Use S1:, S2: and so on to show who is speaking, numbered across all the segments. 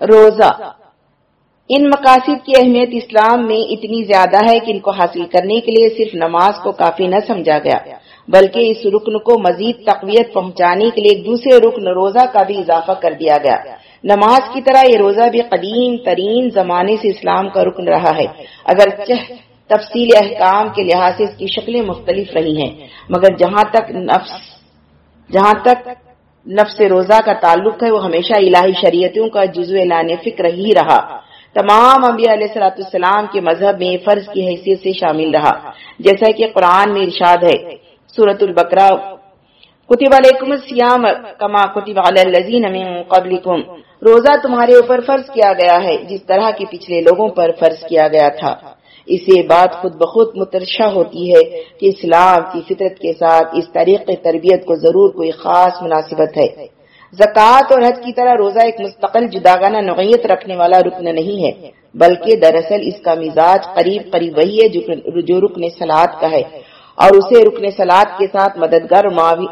S1: روزہ۔ ان مقاصد کی اہمیت اسلام میں اتنی زیادہ ہے کہ ان کو حاصل کرنے کے لیے صرف نماز کو کافی نہ سمجھا گیا، بلکہ اس رکن کو مزید تقویت پہنچانے کے لیے ایک دوسرے رکن روزہ کا بھی اضافہ کر دیا گیا۔ نماز کی طرح یہ روزہ بھی قدیم ترین زمانے سے اسلام کا رکن رہا ہے۔ اگر تفصیل احکام کے لحاظ سے اس کی شکلیں مختلف رہی ہیں، مگر جہاں تک نفس، جہاں تک نفس روزہ کا تعلق ہے، وہ ہمیشہ الہی شریعتوں کا جزو لانے فکر ہی رہا۔ تمام انبیاء علیہ صلاۃ السلام کے مذہب میں فرض کی حیثیت سے شامل رہا۔ جیسا کہ قرآن میں ارشاد ہے سورت البقرہ، کتب علیکم السیام کما کتب علی الذین من قبلکم۔ روزہ تمہارے اوپر فرض کیا گیا ہے، جس طرح کے پچھلے لوگوں پر فرض کیا گیا تھا۔ اسے بات خود بخود مترشہ ہوتی ہے کہ اسلام کی فطرت کے ساتھ اس طریق تربیت کو ضرور کوئی خاص مناسبت ہے۔ زکوٰۃ اور حج کی طرح روزہ ایک مستقل جداگانہ نوعیت رکھنے والا رکن نہیں ہے، بلکہ دراصل اس کا مزاج قریب قریب وہی ہے جو رکن سلاد کا ہے۔ اور اسے رکن سلاد کے ساتھ مددگار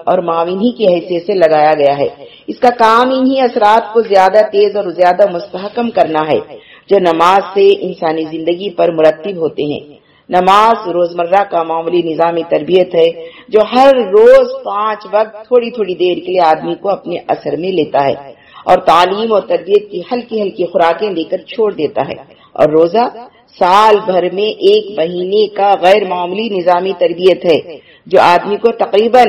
S1: اور معاون ہی کی حیثیت سے لگایا گیا ہے۔ اس کا کام انہی اثرات کو زیادہ تیز اور زیادہ مستحکم کرنا ہے۔ جو نماز سے انسانی زندگی پر مرتب ہوتے ہیں۔ نماز روزمرہ کا معمولی نظامی تربیت ہے، جو ہر روز پانچ وقت تھوڑی تھوڑی دیر کے لیے آدمی کو اپنے اثر میں لیتا ہے اور تعلیم اور تربیت کی ہلکی ہلکی خوراکیں لے کر چھوڑ دیتا ہے۔ اور روزہ سال بھر میں ایک مہینے کا غیر معمولی نظامی تربیت ہے، جو آدمی کو تقریباً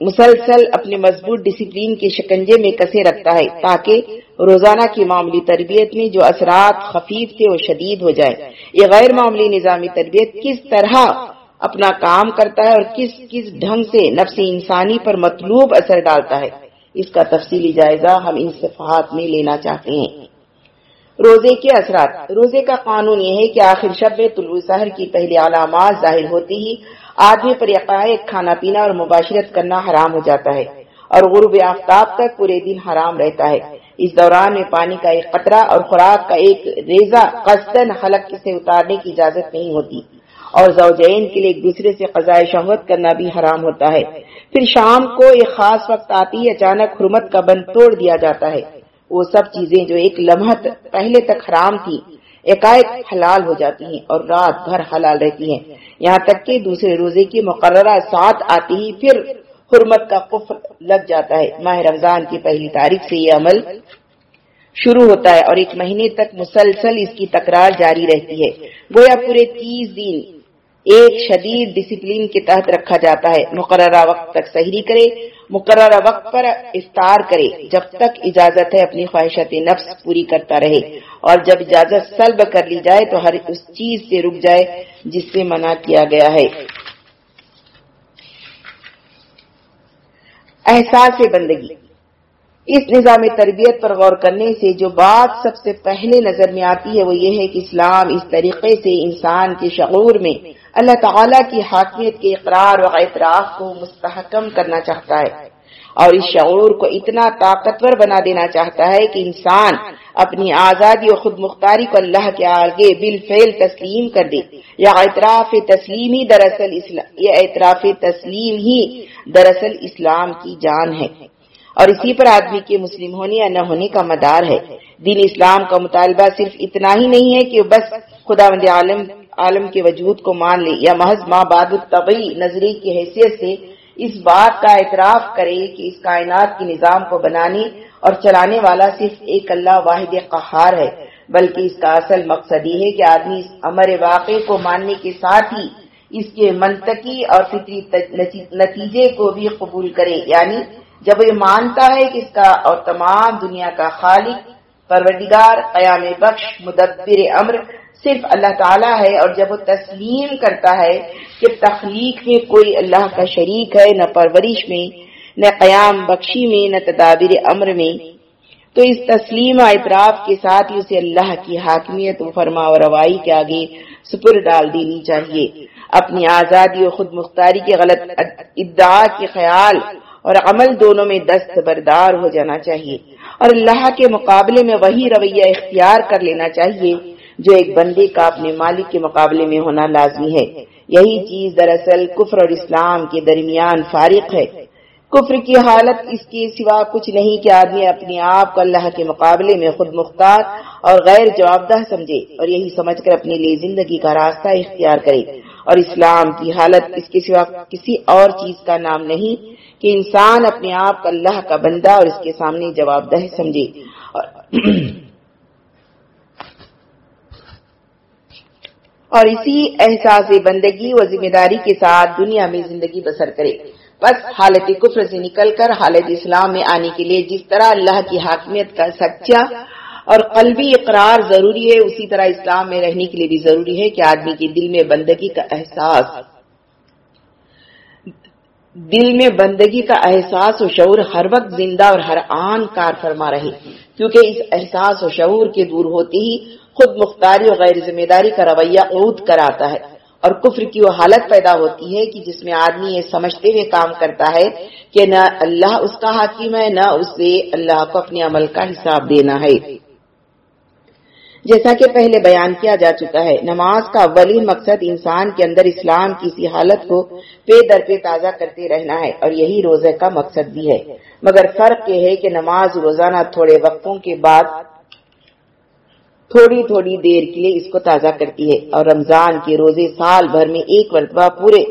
S1: مسلسل اپنے مضبوط ڈسپلین کے شکنجے میں کسے رکھتا ہے تاکہ روزانہ کی معمولی تربیت میں جو اثرات خفیف تھے وہ شدید ہو جائے۔ یہ غیر معمولی نظامی تربیت کس طرح اپنا کام کرتا ہے اور کس کس ڈھنگ سے نفس انسانی پر مطلوب اثر ڈالتا ہے، اس کا تفصیلی جائزہ ہم ان صفحات میں لینا چاہتے ہیں۔ روزے کے اثرات۔ روزے کا قانون یہ ہے کہ آخر شب طلوع سحر کی پہلی علامات ظاہر ہوتی ہی آدمی پر یقائق کھانا پینا اور مباشرت کرنا حرام ہو جاتا ہے اور غروب آفتاب تک پورے دن حرام رہتا ہے۔ اس دوران میں پانی کا ایک قطرہ اور خوراک کا ایک ریزا قصدن حلق سے اتارنے کی اجازت نہیں ہوتی۔ اور زوجین کے لیے ایک دوسرے سے قضاء شہوت کرنا بھی حرام ہوتا ہے۔ پھر شام کو ایک خاص وقت آتی اچانک حرمت کا بند توڑ دیا جاتا ہے۔ وہ سب چیزیں جو ایک لمحت پہلے تک حرام تھی ایکائک حلال ہو جاتی ہیں اور رات بھر حلال رہتی ہیں۔ یہاں تک کہ دوسرے روزے کی مقررہ ساتھ آتی ہی پھر حرمت کا قفل لگ جاتا ہے۔ ماہ رمضان کی پہلی تاریخ سے یہ عمل شروع ہوتا ہے اور ایک مہینے تک مسلسل اس کی تکرار جاری رہتی ہے۔ گویا پورے تیس دن ایک شدید ڈسپلین کے تحت رکھا جاتا ہے۔ مقررہ وقت تک سہری کرے، مقررہ وقت پر افطار کرے۔ جب تک اجازت ہے، اپنی خواہشات نفس پوری کرتا رہے۔ اور جب اجازت سلب کر لی جائے تو ہر اس چیز سے رک جائے۔ جس سے منع کیا گیا ہے۔ احساس بندگی۔ اس نظام تربیت پر غور کرنے سے جو بات سب سے پہلے نظر میں آتی ہے وہ یہ ہے کہ اسلام اس طریقے سے انسان کے شعور میں اللہ تعالی کی حاکمیت کے اقرار و اعتراف کو مستحکم کرنا چاہتا ہے اور اس شعور کو اتنا طاقتور بنا دینا چاہتا ہے کہ انسان اپنی آزادی اور خود مختاری کو اللہ کے آگے بل فیل تسلیم کر دے۔ یا اعتراف تسلیم ہی دراصل یہ اعتراف تسلیم ہی دراصل اسلام کی جان ہے۔ اور اسی پر آدمی کے مسلم ہونے یا نہ ہونے کا مدار ہے۔ دین اسلام کا مطالبہ صرف اتنا ہی نہیں ہے کہ بس خدا مند عالم عالم کے وجود کو مان لے یا محض ماں باد الطبی نظری کی حیثیت سے اس بات کا اعتراف کرے کہ اس کائنات کے نظام کو بنانے اور چلانے والا صرف ایک اللہ واحد قہار ہے، بلکہ اس کا اصل مقصد یہ ہے کہ آدمی اس امر واقع کو ماننے کے ساتھ ہی اس کے منطقی اور فطری نتیجے کو بھی قبول کرے۔ یعنی جب یہ مانتا ہے کہ اس کا اور تمام دنیا کا خالق، پروردگار، قیام بخش، مدبر امر صرف اللہ تعالیٰ ہے اور جب وہ تسلیم کرتا ہے کہ تخلیق میں کوئی اللہ کا شریک ہے، نہ پرورش میں، نہ قیام بخشی میں، نہ تدابر امر میں۔ تو اس تسلیم اعتراف کے ساتھ ہی اسے اللہ کی حاکمیت و فرما و روائی کے آگے سپر ڈال دینی چاہیے۔ اپنی آزادی و خود مختاری کے غلط ادعا کے خیال اور عمل دونوں میں دست بردار ہو جانا چاہیے۔ اور اللہ کے مقابلے میں وہی رویہ اختیار کر لینا چاہیے، جو ایک بندے کا اپنے مالک کے مقابلے میں ہونا لازمی ہے۔ یہی چیز دراصل کفر اور اسلام کے درمیان فارق ہے۔ کفر کی حالت اس کے سوا کچھ نہیں کہ آدمی اپنے آپ کو اللہ کے مقابلے میں خود مختار اور غیر جواب دہ سمجھے اور یہی سمجھ کر اپنے لیے زندگی کا راستہ اختیار کرے۔ اور اسلام کی حالت اس کے سوا کسی اور چیز کا نام نہیں کہ انسان اپنے آپ کو اللہ کا بندہ اور اس کے سامنے جواب دہ سمجھے۔ اور اور اسی احساس بندگی و ذمہ داری کے ساتھ دنیا میں زندگی بسر کرے۔ بس حالت کفر سے نکل کر حالت اسلام میں آنے کے لیے جس طرح اللہ کی حاکمیت کا سچا اور قلبی اقرار ضروری ہے، اسی طرح اسلام میں رہنے کے لیے بھی ضروری ہے کہ آدمی کے دل میں بندگی کا احساس، دل میں بندگی کا احساس و شعور ہر وقت زندہ اور ہر آن کار فرما رہے۔ کیونکہ اس احساس و شعور کے دور ہوتے ہی خود مختاری اور غیر ذمہ داری کا رویہ عود کراتا ہے اور کفر کی وہ حالت پیدا ہوتی ہے کہ جس میں آدمی یہ سمجھتے ہوئے کام کرتا ہے کہ نہ اللہ اس کا حاکم ہے، نہ اسے اللہ کو اپنے عمل کا حساب دینا ہے۔ جیسا کہ پہلے بیان کیا جا چکا ہے، نماز کا اولین مقصد انسان کے اندر اسلام کی اسی حالت کو پے در پہ تازہ کرتے رہنا ہے اور یہی روزے کا مقصد بھی ہے۔ مگر فرق یہ ہے کہ نماز روزانہ تھوڑے وقتوں کے بعد تھوڑی تھوڑی دیر کے لیے اس کو تازہ کرتی ہے اور رمضان کے روزے سال بھر میں ایک مرتبہ پورے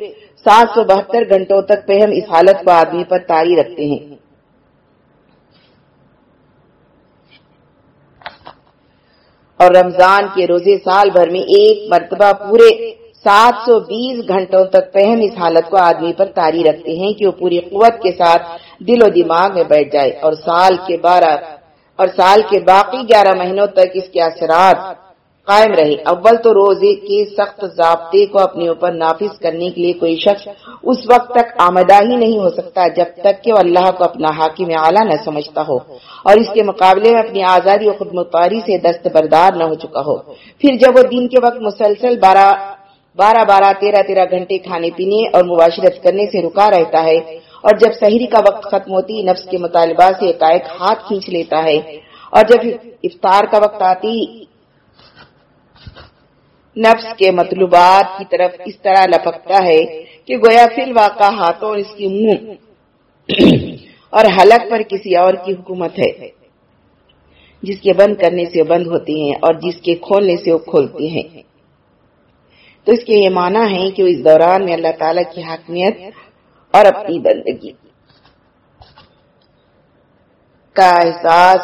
S1: سات سو بہتر گھنٹوں تک پہ ہم اس حالت کو آدمی پر تاری رکھتے ہیں۔ اور رمضان کے روزے سال بھر میں ایک مرتبہ پورے سات سو بیس گھنٹوں تک پہم اس حالت کو آدمی پر تاری رکھتے ہیں کہ وہ پوری قوت کے ساتھ دل و دماغ میں بیٹھ جائے اور سال کے بارہ اور سال کے باقی گیارہ مہینوں تک اس کے اثرات قائم رہے۔ اول تو روزے کے سخت ضابطے کو اپنے اوپر نافذ کرنے کے لیے کوئی شخص اس وقت تک آمدہ ہی نہیں ہو سکتا جب تک کہ وہ اللہ کو اپنا حاکم اعلیٰ نہ سمجھتا ہو اور اس کے مقابلے میں اپنی آزادی و خود مختاری سے دستبردار نہ ہو چکا ہو۔ پھر جب وہ دن کے وقت مسلسل بارہ بارہ بارہ تیرہ تیرہ گھنٹے کھانے پینے اور مباشرت کرنے سے رکا رہتا ہے اور جب سحری کا وقت ختم ہوتی، نفس کے مطالبہ سے ایک ہاتھ کھینچ لیتا ہے۔ اور جب افطار کا وقت آتی، نفس کے مطلوبات کی طرف اس طرح لپکتا ہے کہ گویا فی الواقع ہاتھوں اور اس کی منہ اور حلق پر کسی اور کی حکومت ہے، جس کے بند کرنے سے بند ہوتی ہیں اور جس کے کھولنے سے وہ کھولتی ہیں۔ تو اس کے یہ معنی ہے کہ اس دوران میں اللہ تعالی کی حاکمیت اور اپنی بندگی کا احساس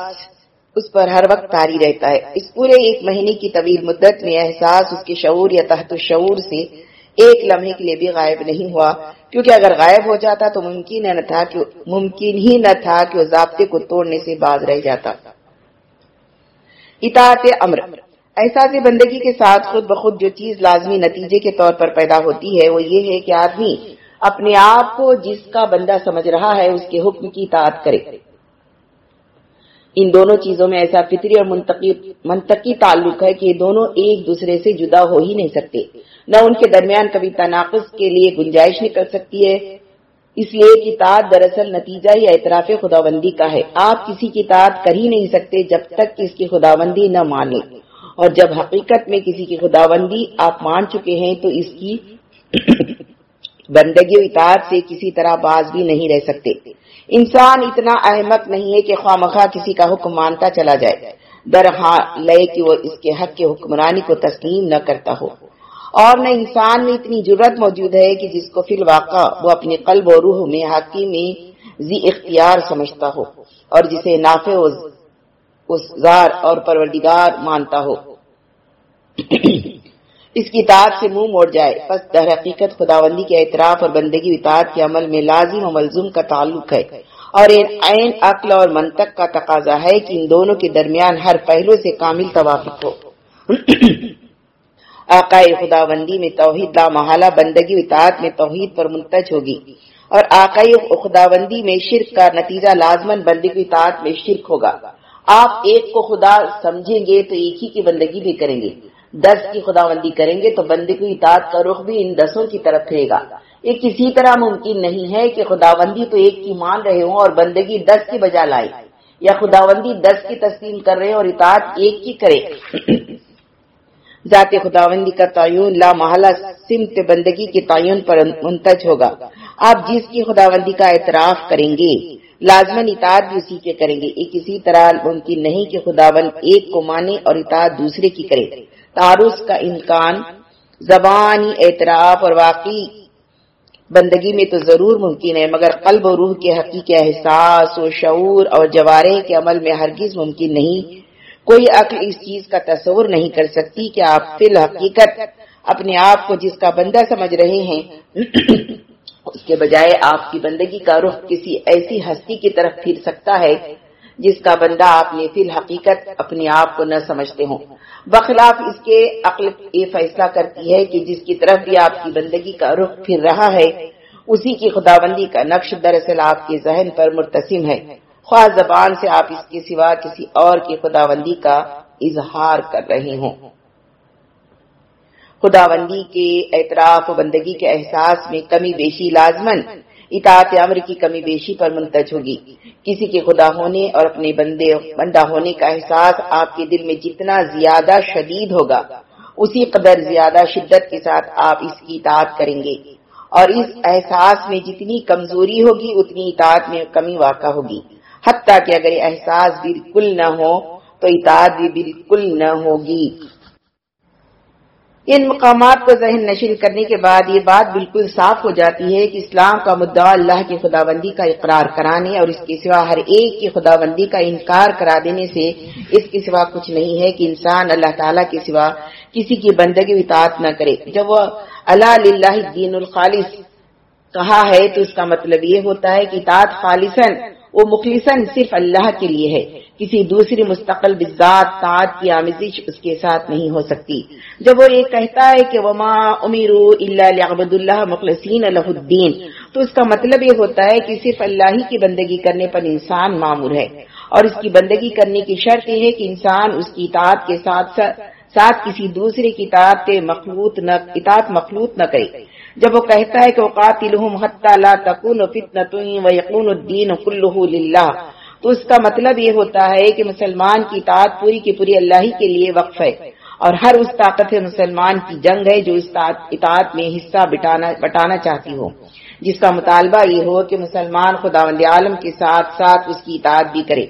S1: اس پر ہر وقت تاری رہتا ہے۔ اس پورے ایک مہینے کی طویل مدت میں احساس اس کے شعور یا تحت شعور سے ایک لمحے کے لیے بھی غائب نہیں ہوا۔ کیونکہ اگر غائب ہو جاتا تو ممکن نہ تھا کہ ممکن ہی نہ تھا کہ وہ ضابطے کو توڑنے سے باز رہ جاتا۔ اطاعت امر۔ احساس بندگی کے ساتھ خود بخود جو چیز لازمی نتیجے کے طور پر پیدا ہوتی ہے وہ یہ ہے کہ آدمی اپنے آپ کو جس کا بندہ سمجھ رہا ہے، اس کے حکم کی اطاعت کرے۔ ان دونوں چیزوں میں ایسا فطری اور منطقی تعلق ہے کہ یہ دونوں ایک دوسرے سے جدا ہو ہی نہیں سکتے۔ نہ ان کے درمیان کبھی تناقض کے لیے گنجائش نہیں کر سکتی ہے۔ اس لیے کتاب دراصل نتیجہ یا اعتراف خدا بندی کا ہے۔ آپ کسی کی تعداد کر ہی نہیں سکتے جب تک کہ اس کی خدا بندی نہ مانے اور جب حقیقت میں کسی کی خدا بندی آپ مان چکے ہیں تو اس کی بندگی و اطاعت سے کسی طرح باز بھی نہیں رہ سکتے۔ انسان اتنا احمق نہیں ہے کہ خواہ مخواہ کسی کا حکم مانتا چلا جائے۔ در ہاں لے کہ وہ اس کے حق کے حکمرانی کو تسلیم نہ کرتا ہو۔ اور نہ انسان میں اتنی ضرورت موجود ہے کہ جس کو فی الواقع وہ اپنے قلب و روح میں حقی میں زی اختیار سمجھتا ہو اور جسے نافع زار اور پروردگار مانتا ہو۔ اس کی اطاعت سے منہ موڑ جائے۔ پس در حقیقت خداوندی کے اعتراف اور بندگی اطاعت کے عمل میں لازم و ملزوم کا تعلق ہے۔ اور عین، عقل اور منطق کا تقاضا ہے کہ ان دونوں کے درمیان ہر پہلو سے کامل توافق ہو۔ آقائے خداوندی میں توحید لا محالہ، بندگی اطاعت میں توحید پر منتج ہوگی۔ اور آقائی خداوندی میں شرک کا نتیجہ لازمن بندگی اطاعت میں شرک ہوگا۔ آپ ایک کو خدا سمجھیں گے تو ایک ہی کی بندگی بھی کریں گے۔ دس کی خدا بندی کریں گے تو بندی کو اطاعت کا رخ بھی ان دسوں کی طرف پھرے گا۔ یہ کسی طرح ممکن نہیں ہے کہ خدا بندی تو ایک کی مان رہے ہوں اور بندگی دس کی بجا لائے یا خدا بندی دس کی تسلیم کر رہے اور اطاعت ایک کی کرے۔ ذات خداوندی کا تعین لا محلہ سمت بندگی کے تعین پر منتج ہوگا۔ آپ جس کی خداوندی کا اعتراف کریں گے لازمن اطاعت بھی اسی کے کریں گے۔ ایک اسی طرح ممکن نہیں کہ خداون ایک کو مانے اور اطاعت دوسرے کی کرے۔ تعارف کا امکان، زبانی اعتراف اور واقعی بندگی میں تو ضرور ممکن ہے، مگر قلب و روح کے حقیقی احساس و شعور اور جوارے کے عمل میں ہرگز ممکن نہیں۔ کوئی عقل اس چیز کا تصور نہیں کر سکتی کہ آپ فی الحقیقت اپنے آپ کو جس کا بندہ سمجھ رہے ہیں، اس کے بجائے آپ کی بندگی کا رخ کسی ایسی ہستی کی طرف پھر سکتا ہے جس کا بندہ آپ نے فی الحقیقت اپنے آپ کو نہ سمجھتے ہوں۔ بخلاف اس کے عقل یہ فیصلہ کرتی ہے کہ جس کی طرف بھی آپ کی بندگی کا رخ پھر رہا ہے، اسی کی خداوندی کا نقش دراصل آپ کے ذہن پر مرتسم ہے۔ خواہ زبان سے آپ اس کے سوا کسی اور کی خداوندی کا اظہار کر رہے ہوں۔ خداوندی کے اعتراف و بندگی کے احساس میں کمی بیشی لازمن۔ اطاعت عمر کی کمی بیشی پر منتج ہوگی۔ کسی کے خدا ہونے اور اپنے بندے، بندہ ہونے کا احساس آپ کے دل میں جتنا زیادہ شدید ہوگا، اسی قدر زیادہ شدت کے ساتھ آپ اس کی اطاعت کریں گے۔ اور اس احساس میں جتنی کمزوری ہوگی، اتنی اطاعت میں کمی واقع ہوگی۔ حتیٰ کہ اگر یہ احساس بالکل نہ ہو، تو اطاعت بھی بالکل نہ ہوگی۔ ان مقامات کو ذہن نشر کرنے کے بعد یہ بات بالکل صاف ہو جاتی ہے کہ اسلام کا مدعا اللہ کی خداوندی کا اقرار کرانے اور اس کے سوا ہر ایک کی خداوندی کا انکار کرا دینے سے اس کے سوا کچھ نہیں ہے کہ انسان اللہ تعالیٰ کے سوا کسی کی بندگی اطاعت نہ کرے۔ جب وہ اللہ دین الخالص کہا ہے تو اس کا مطلب یہ ہوتا ہے کہ اطاعت خالصن وہ مخلصن صرف اللہ کے لیے ہے۔ کسی دوسری مستقل بذات تعت کی آمزش اس کے ساتھ نہیں ہو سکتی۔ جب وہ یہ کہتا ہے کہ وما امیر اللہ اللہ مخلصین الدین تو اس کا مطلب یہ ہوتا ہے کہ صرف اللہ ہی کی بندگی کرنے پر انسان معمور ہے۔ اور اس کی بندگی کرنے کی شرط یہ ہے کہ انسان اس کی اطاعت کے ساتھ ساتھ کسی دوسرے کی اطاعت مخلوط نہ اطاعت مخلوط نہ کرے۔ جب وہ کہتا ہے کہ اوقات لا تکون فتنة ویقون الدین کلہ للہ تو اس کا مطلب یہ ہوتا ہے کہ مسلمان کی اطاعت پوری کی پوری اللہ ہی کے لیے وقف ہے۔ اور ہر اس طاقت مسلمان کی جنگ ہے جو اس اطاعت میں حصہ بٹانا چاہتی ہو۔ جس کا مطالبہ یہ ہو کہ مسلمان خدا وند عالم کے ساتھ ساتھ اس کی اطاعت بھی کرے۔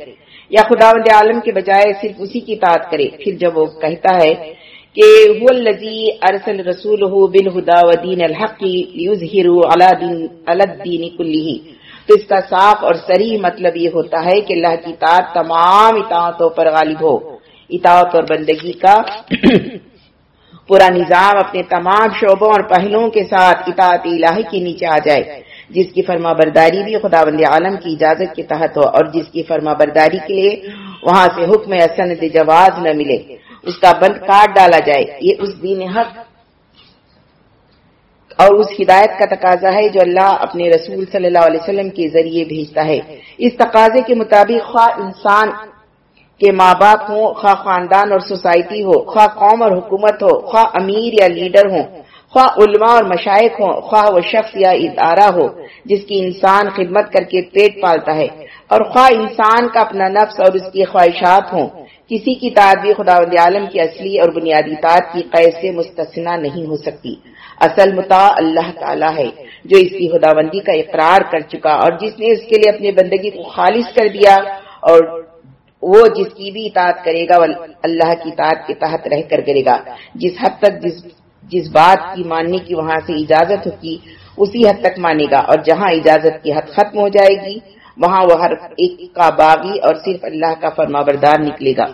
S1: یا خدا وند عالم کے بجائے صرف اسی کی اطاعت کرے۔ پھر جب وہ کہتا ہے کہ ارسل رسول بن ہدا و دین الحق الدین کلی تو اس کا صاف اور سری مطلب یہ ہوتا ہے کہ اللہ کی اطاعت تمام اطاعتوں پر غالب ہو۔ اطاعت اور بندگی کا پورا نظام اپنے تمام شعبوں اور پہلوؤں کے ساتھ اطاعت الہی کے نیچے آ جائے۔ جس کی فرما برداری بھی خدا بند عالم کی اجازت کے تحت ہو اور جس کی فرما برداری کے لیے وہاں سے حکم اسند جواز نہ ملے۔ اس کا بند کاٹ ڈالا جائے۔ یہ اس دین حق اور اس ہدایت کا تقاضا ہے جو اللہ اپنے رسول صلی اللہ علیہ وسلم کے ذریعے بھیجتا ہے۔ اس تقاضے کے مطابق خواہ انسان کے ماں باپ ہوں، خواہ خاندان اور سوسائٹی ہو، خواہ قوم اور حکومت ہو، خواہ امیر یا لیڈر ہوں، خواہ علماء اور مشائق ہوں، خواہ وہ شخص یا ادارہ ہو جس کی انسان خدمت کر کے پیٹ پالتا ہے، اور خواہ انسان کا اپنا نفس اور اس کی خواہشات ہوں۔ کسی کی تعدی خدا عالم کی اصلی اور بنیادی تعداد کی قید سے مستثنا نہیں ہو سکتی۔ اصل متا اللہ تعالیٰ ہے، جو اس کی خدا بندی کا اقرار کر چکا اور جس نے اس کے لیے اپنی بندگی کو خالص کر دیا اور وہ جس کی بھی اطاعت کرے گا، وہ اللہ کی اطاعت کے تحت رہ کر کرے گا۔ جس حد تک جس جس بات کی ماننے کی وہاں سے اجازت ہوگی، اسی حد تک مانے گا اور جہاں اجازت کی حد ختم ہو جائے گی، وہاں وہ ہر ایک کا باغی اور صرف اللہ کا فرما بردار نکلے گا۔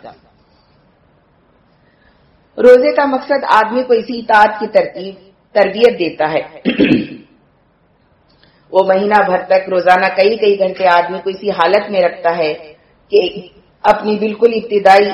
S1: روزے کا مقصد آدمی کو اسی اطاعت کی ترتیب تربیت دیتا ہے۔ وہ مہینہ بھر تک روزانہ کئی کئی گھنٹے آدمی کو اسی حالت میں رکھتا ہے کہ اپنی بالکل ابتدائی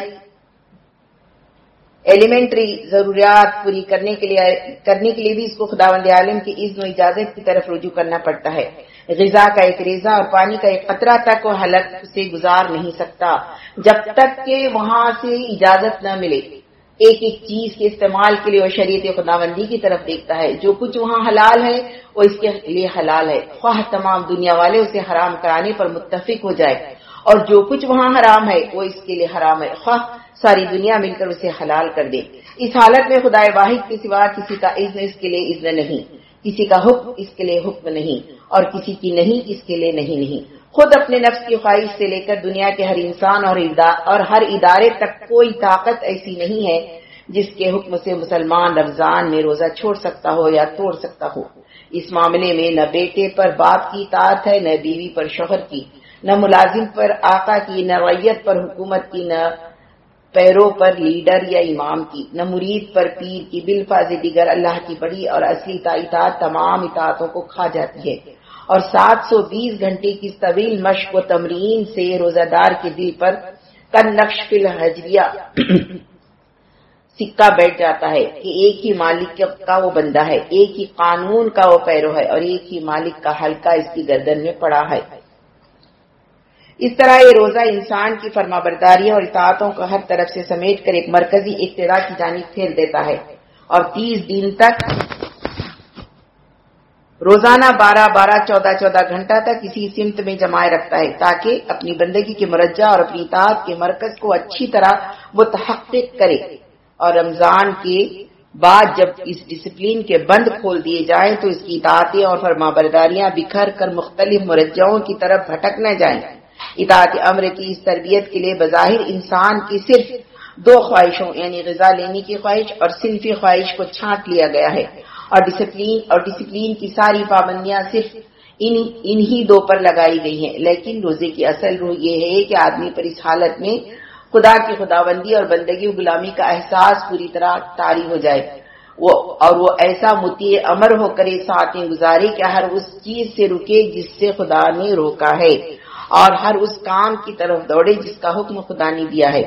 S1: ایلیمنٹری ضروریات پوری کرنے کے لیے کرنے کے لیے بھی اس کو خداوند عالم کی عزم و اجازت کی طرف رجوع کرنا پڑتا ہے۔ غذا کا ایک ریزا اور پانی کا ایک قطرہ تک وہ حلق سے گزار نہیں سکتا۔ جب تک کہ وہاں سے اجازت نہ ملے۔ ایک ایک چیز کے استعمال کے لیے وہ شریعت خداوندی کی طرف دیکھتا ہے۔ جو کچھ وہاں حلال ہے، وہ اس کے لیے حلال ہے۔ خواہ تمام دنیا والے اسے حرام کرانے پر متفق ہو جائے۔ اور جو کچھ وہاں حرام ہے، وہ اس کے لیے حرام ہے۔ خواہ ساری دنیا مل کر اسے حلال کر دے۔ اس حالت میں خدا واحد کے سوا کسی کا عزن اس کے لیے عزن نہیں۔ کسی کا حکم اس کے لیے حکم نہیں۔ اور کسی کی نہیں، اس کے لیے نہیں نہیں۔ خود اپنے نفس کی خواہش سے لے کر دنیا کے ہر انسان اور اور ہر ادارے تک کوئی طاقت ایسی نہیں ہے جس کے حکم سے مسلمان رمضان میں روزہ چھوڑ سکتا ہو یا توڑ سکتا ہو۔ اس معاملے میں نہ بیٹے پر باپ کی اطاعت ہے، نہ بیوی پر شوہر کی۔ نہ ملازم پر آقا کی، نہ ریت پر حکومت کی، نہ پیروں پر لیڈر یا امام کی۔ نہ مرید پر پیر کی۔ بالفاظ دیگر اللہ کی بڑی اور اصلی اطاعت تمام اطاعتوں کو کھا جاتی ہے۔ اور سات سو بیس گھنٹے کی طویل مشق و تمرین سے روزہ دار کے دل پر کن نقش فل حجریہ سکہ بیٹھ جاتا ہے کہ ایک ہی مالک کا وہ بندہ ہے، ایک ہی قانون کا وہ پیرو ہے اور ایک ہی مالک کا حلقہ اس کی گردن میں پڑا ہے۔ اس طرح یہ روزہ انسان کی فرما برداری اور اطاعتوں کو ہر طرف سے سمیٹ کر ایک مرکزی اقتدار کی جانب پھیر دیتا ہے۔ اور تیس دن تک روزانہ بارہ بارہ، چودہ چودہ گھنٹہ تک کسی سمت میں جمائے رکھتا ہے تاکہ اپنی بندگی کے مرجع اور اپنی اطاعت کے مرکز کو اچھی طرح وہ تحقیق کرے اور رمضان کے بعد جب اس ڈسپلین کے بند کھول دیے جائیں تو اس کی اطاعتیں اور فرما برداریاں بکھر کر مختلف مرجعوں کی طرف بھٹک نہ جائیں۔ اطاعت امر کی اس تربیت کے لیے بظاہر انسان کی صرف دو خواہشوں یعنی غذا لینے کی خواہش اور صنفی خواہش کو چھانٹ لیا گیا ہے۔ اور ڈسپلین اور ڈسپلین کی ساری پابندیاں صرف انہی دو پر لگائی گئی ہیں۔ لیکن روزے کی اصل روح یہ ہے کہ آدمی پر اس حالت میں خدا کی خداوندی اور بندگی و غلامی کا احساس پوری طرح تاری ہو جائے۔ وہ اور وہ ایسا متی امر ہو کرے ساتیں گزارے کہ ہر اس چیز سے رکے جس سے خدا نے روکا ہے۔ اور ہر اس کام کی طرف دوڑے جس کا حکم خدا نے دیا ہے۔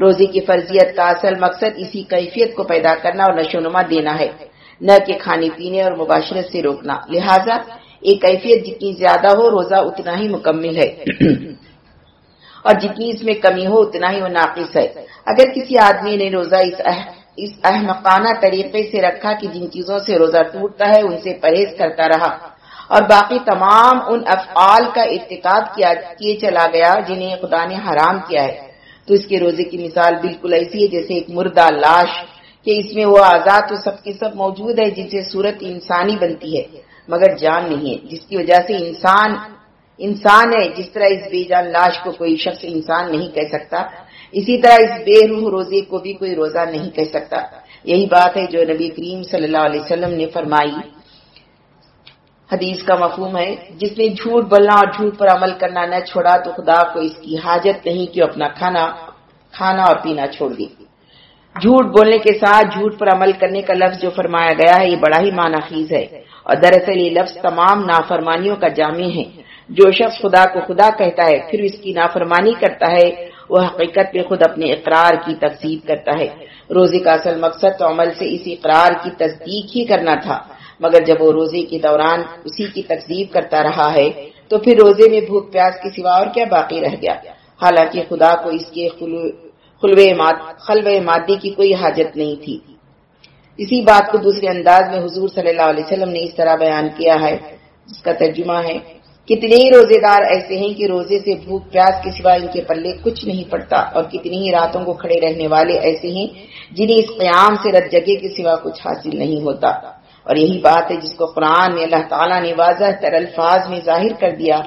S1: روزی کی فرضیت کا اصل مقصد اسی کیفیت کو پیدا کرنا اور نشو نما دینا ہے۔ نہ کہ کھانے پینے اور مباشرت سے روکنا۔ لہذا ایک کیفیت جتنی زیادہ ہو، روزہ اتنا ہی مکمل ہے۔ اور جتنی اس میں کمی ہو، اتنا ہی وہ ناقص ہے۔ اگر کسی آدمی نے روزہ اس اس احمقانہ طریقے سے رکھا کہ جن چیزوں سے روزہ ٹوٹتا ہے، ان سے پرہیز کرتا رہا۔ اور باقی تمام ان افعال کا ارتقاب کیے چلا گیا جنہیں خدا نے حرام کیا ہے۔ تو اس کے روزے کی مثال بالکل ایسی ہے جیسے ایک مردہ لاش کہ اس میں وہ آزاد تو سب کی سب موجود ہے جن سے صورت انسانی بنتی ہے، مگر جان نہیں ہے، جس کی وجہ سے انسان انسان ہے، جس طرح اس بے جان لاش کو کوئی شخص انسان نہیں کہہ سکتا، اسی طرح اس بے روح روزے کو بھی کوئی روزہ نہیں کہہ سکتا۔ یہی بات ہے جو نبی کریم صلی اللہ علیہ وسلم نے فرمائی۔ حدیث کا مفہوم ہے، جس نے جھوٹ بولنا اور جھوٹ پر عمل کرنا نہ چھوڑا تو خدا کو اس کی حاجت نہیں کہ اپنا کھانا کھانا اور پینا چھوڑ دی جھوٹ بولنے کے ساتھ جھوٹ پر عمل کرنے کا لفظ جو فرمایا گیا ہے، یہ بڑا ہی معنی خیز ہے۔ اور دراصل یہ لفظ تمام نافرمانیوں کا جامع ہے۔ جو شخص خدا کو خدا کہتا ہے، پھر اس کی نافرمانی کرتا ہے۔ وہ حقیقت میں خود اپنے اقرار کی تقسیب کرتا ہے۔ روزے کا اصل مقصد تو عمل سے اسی اقرار کی تصدیق ہی کرنا تھا۔ مگر جب وہ روزے کے دوران اسی کی تقسیب کرتا رہا ہے، تو پھر روزے میں بھوک پیاس کے سوا اور کیا باقی رہ گیا؟ حالانکہ خدا کو اس کے خلو مادی کی کوئی حاجت نہیں تھی۔ اسی بات کو دوسرے انداز میں حضور صلی اللہ علیہ وسلم نے اس طرح بیان کیا ہے جس کا ترجمہ ہے، کتنے ہی روزے دار ایسے ہیں کہ روزے سے بھوک، پیاس کے سوا ان کے پلے کچھ نہیں پڑتا اور کتنی ہی راتوں کو کھڑے رہنے والے ایسے ہیں جنہیں اس قیام سے رد جگہ کے سوا کچھ حاصل نہیں ہوتا۔ اور یہی بات ہے جس کو قرآن میں اللہ تعالیٰ نے واضح تر الفاظ میں ظاہر کر دیا۔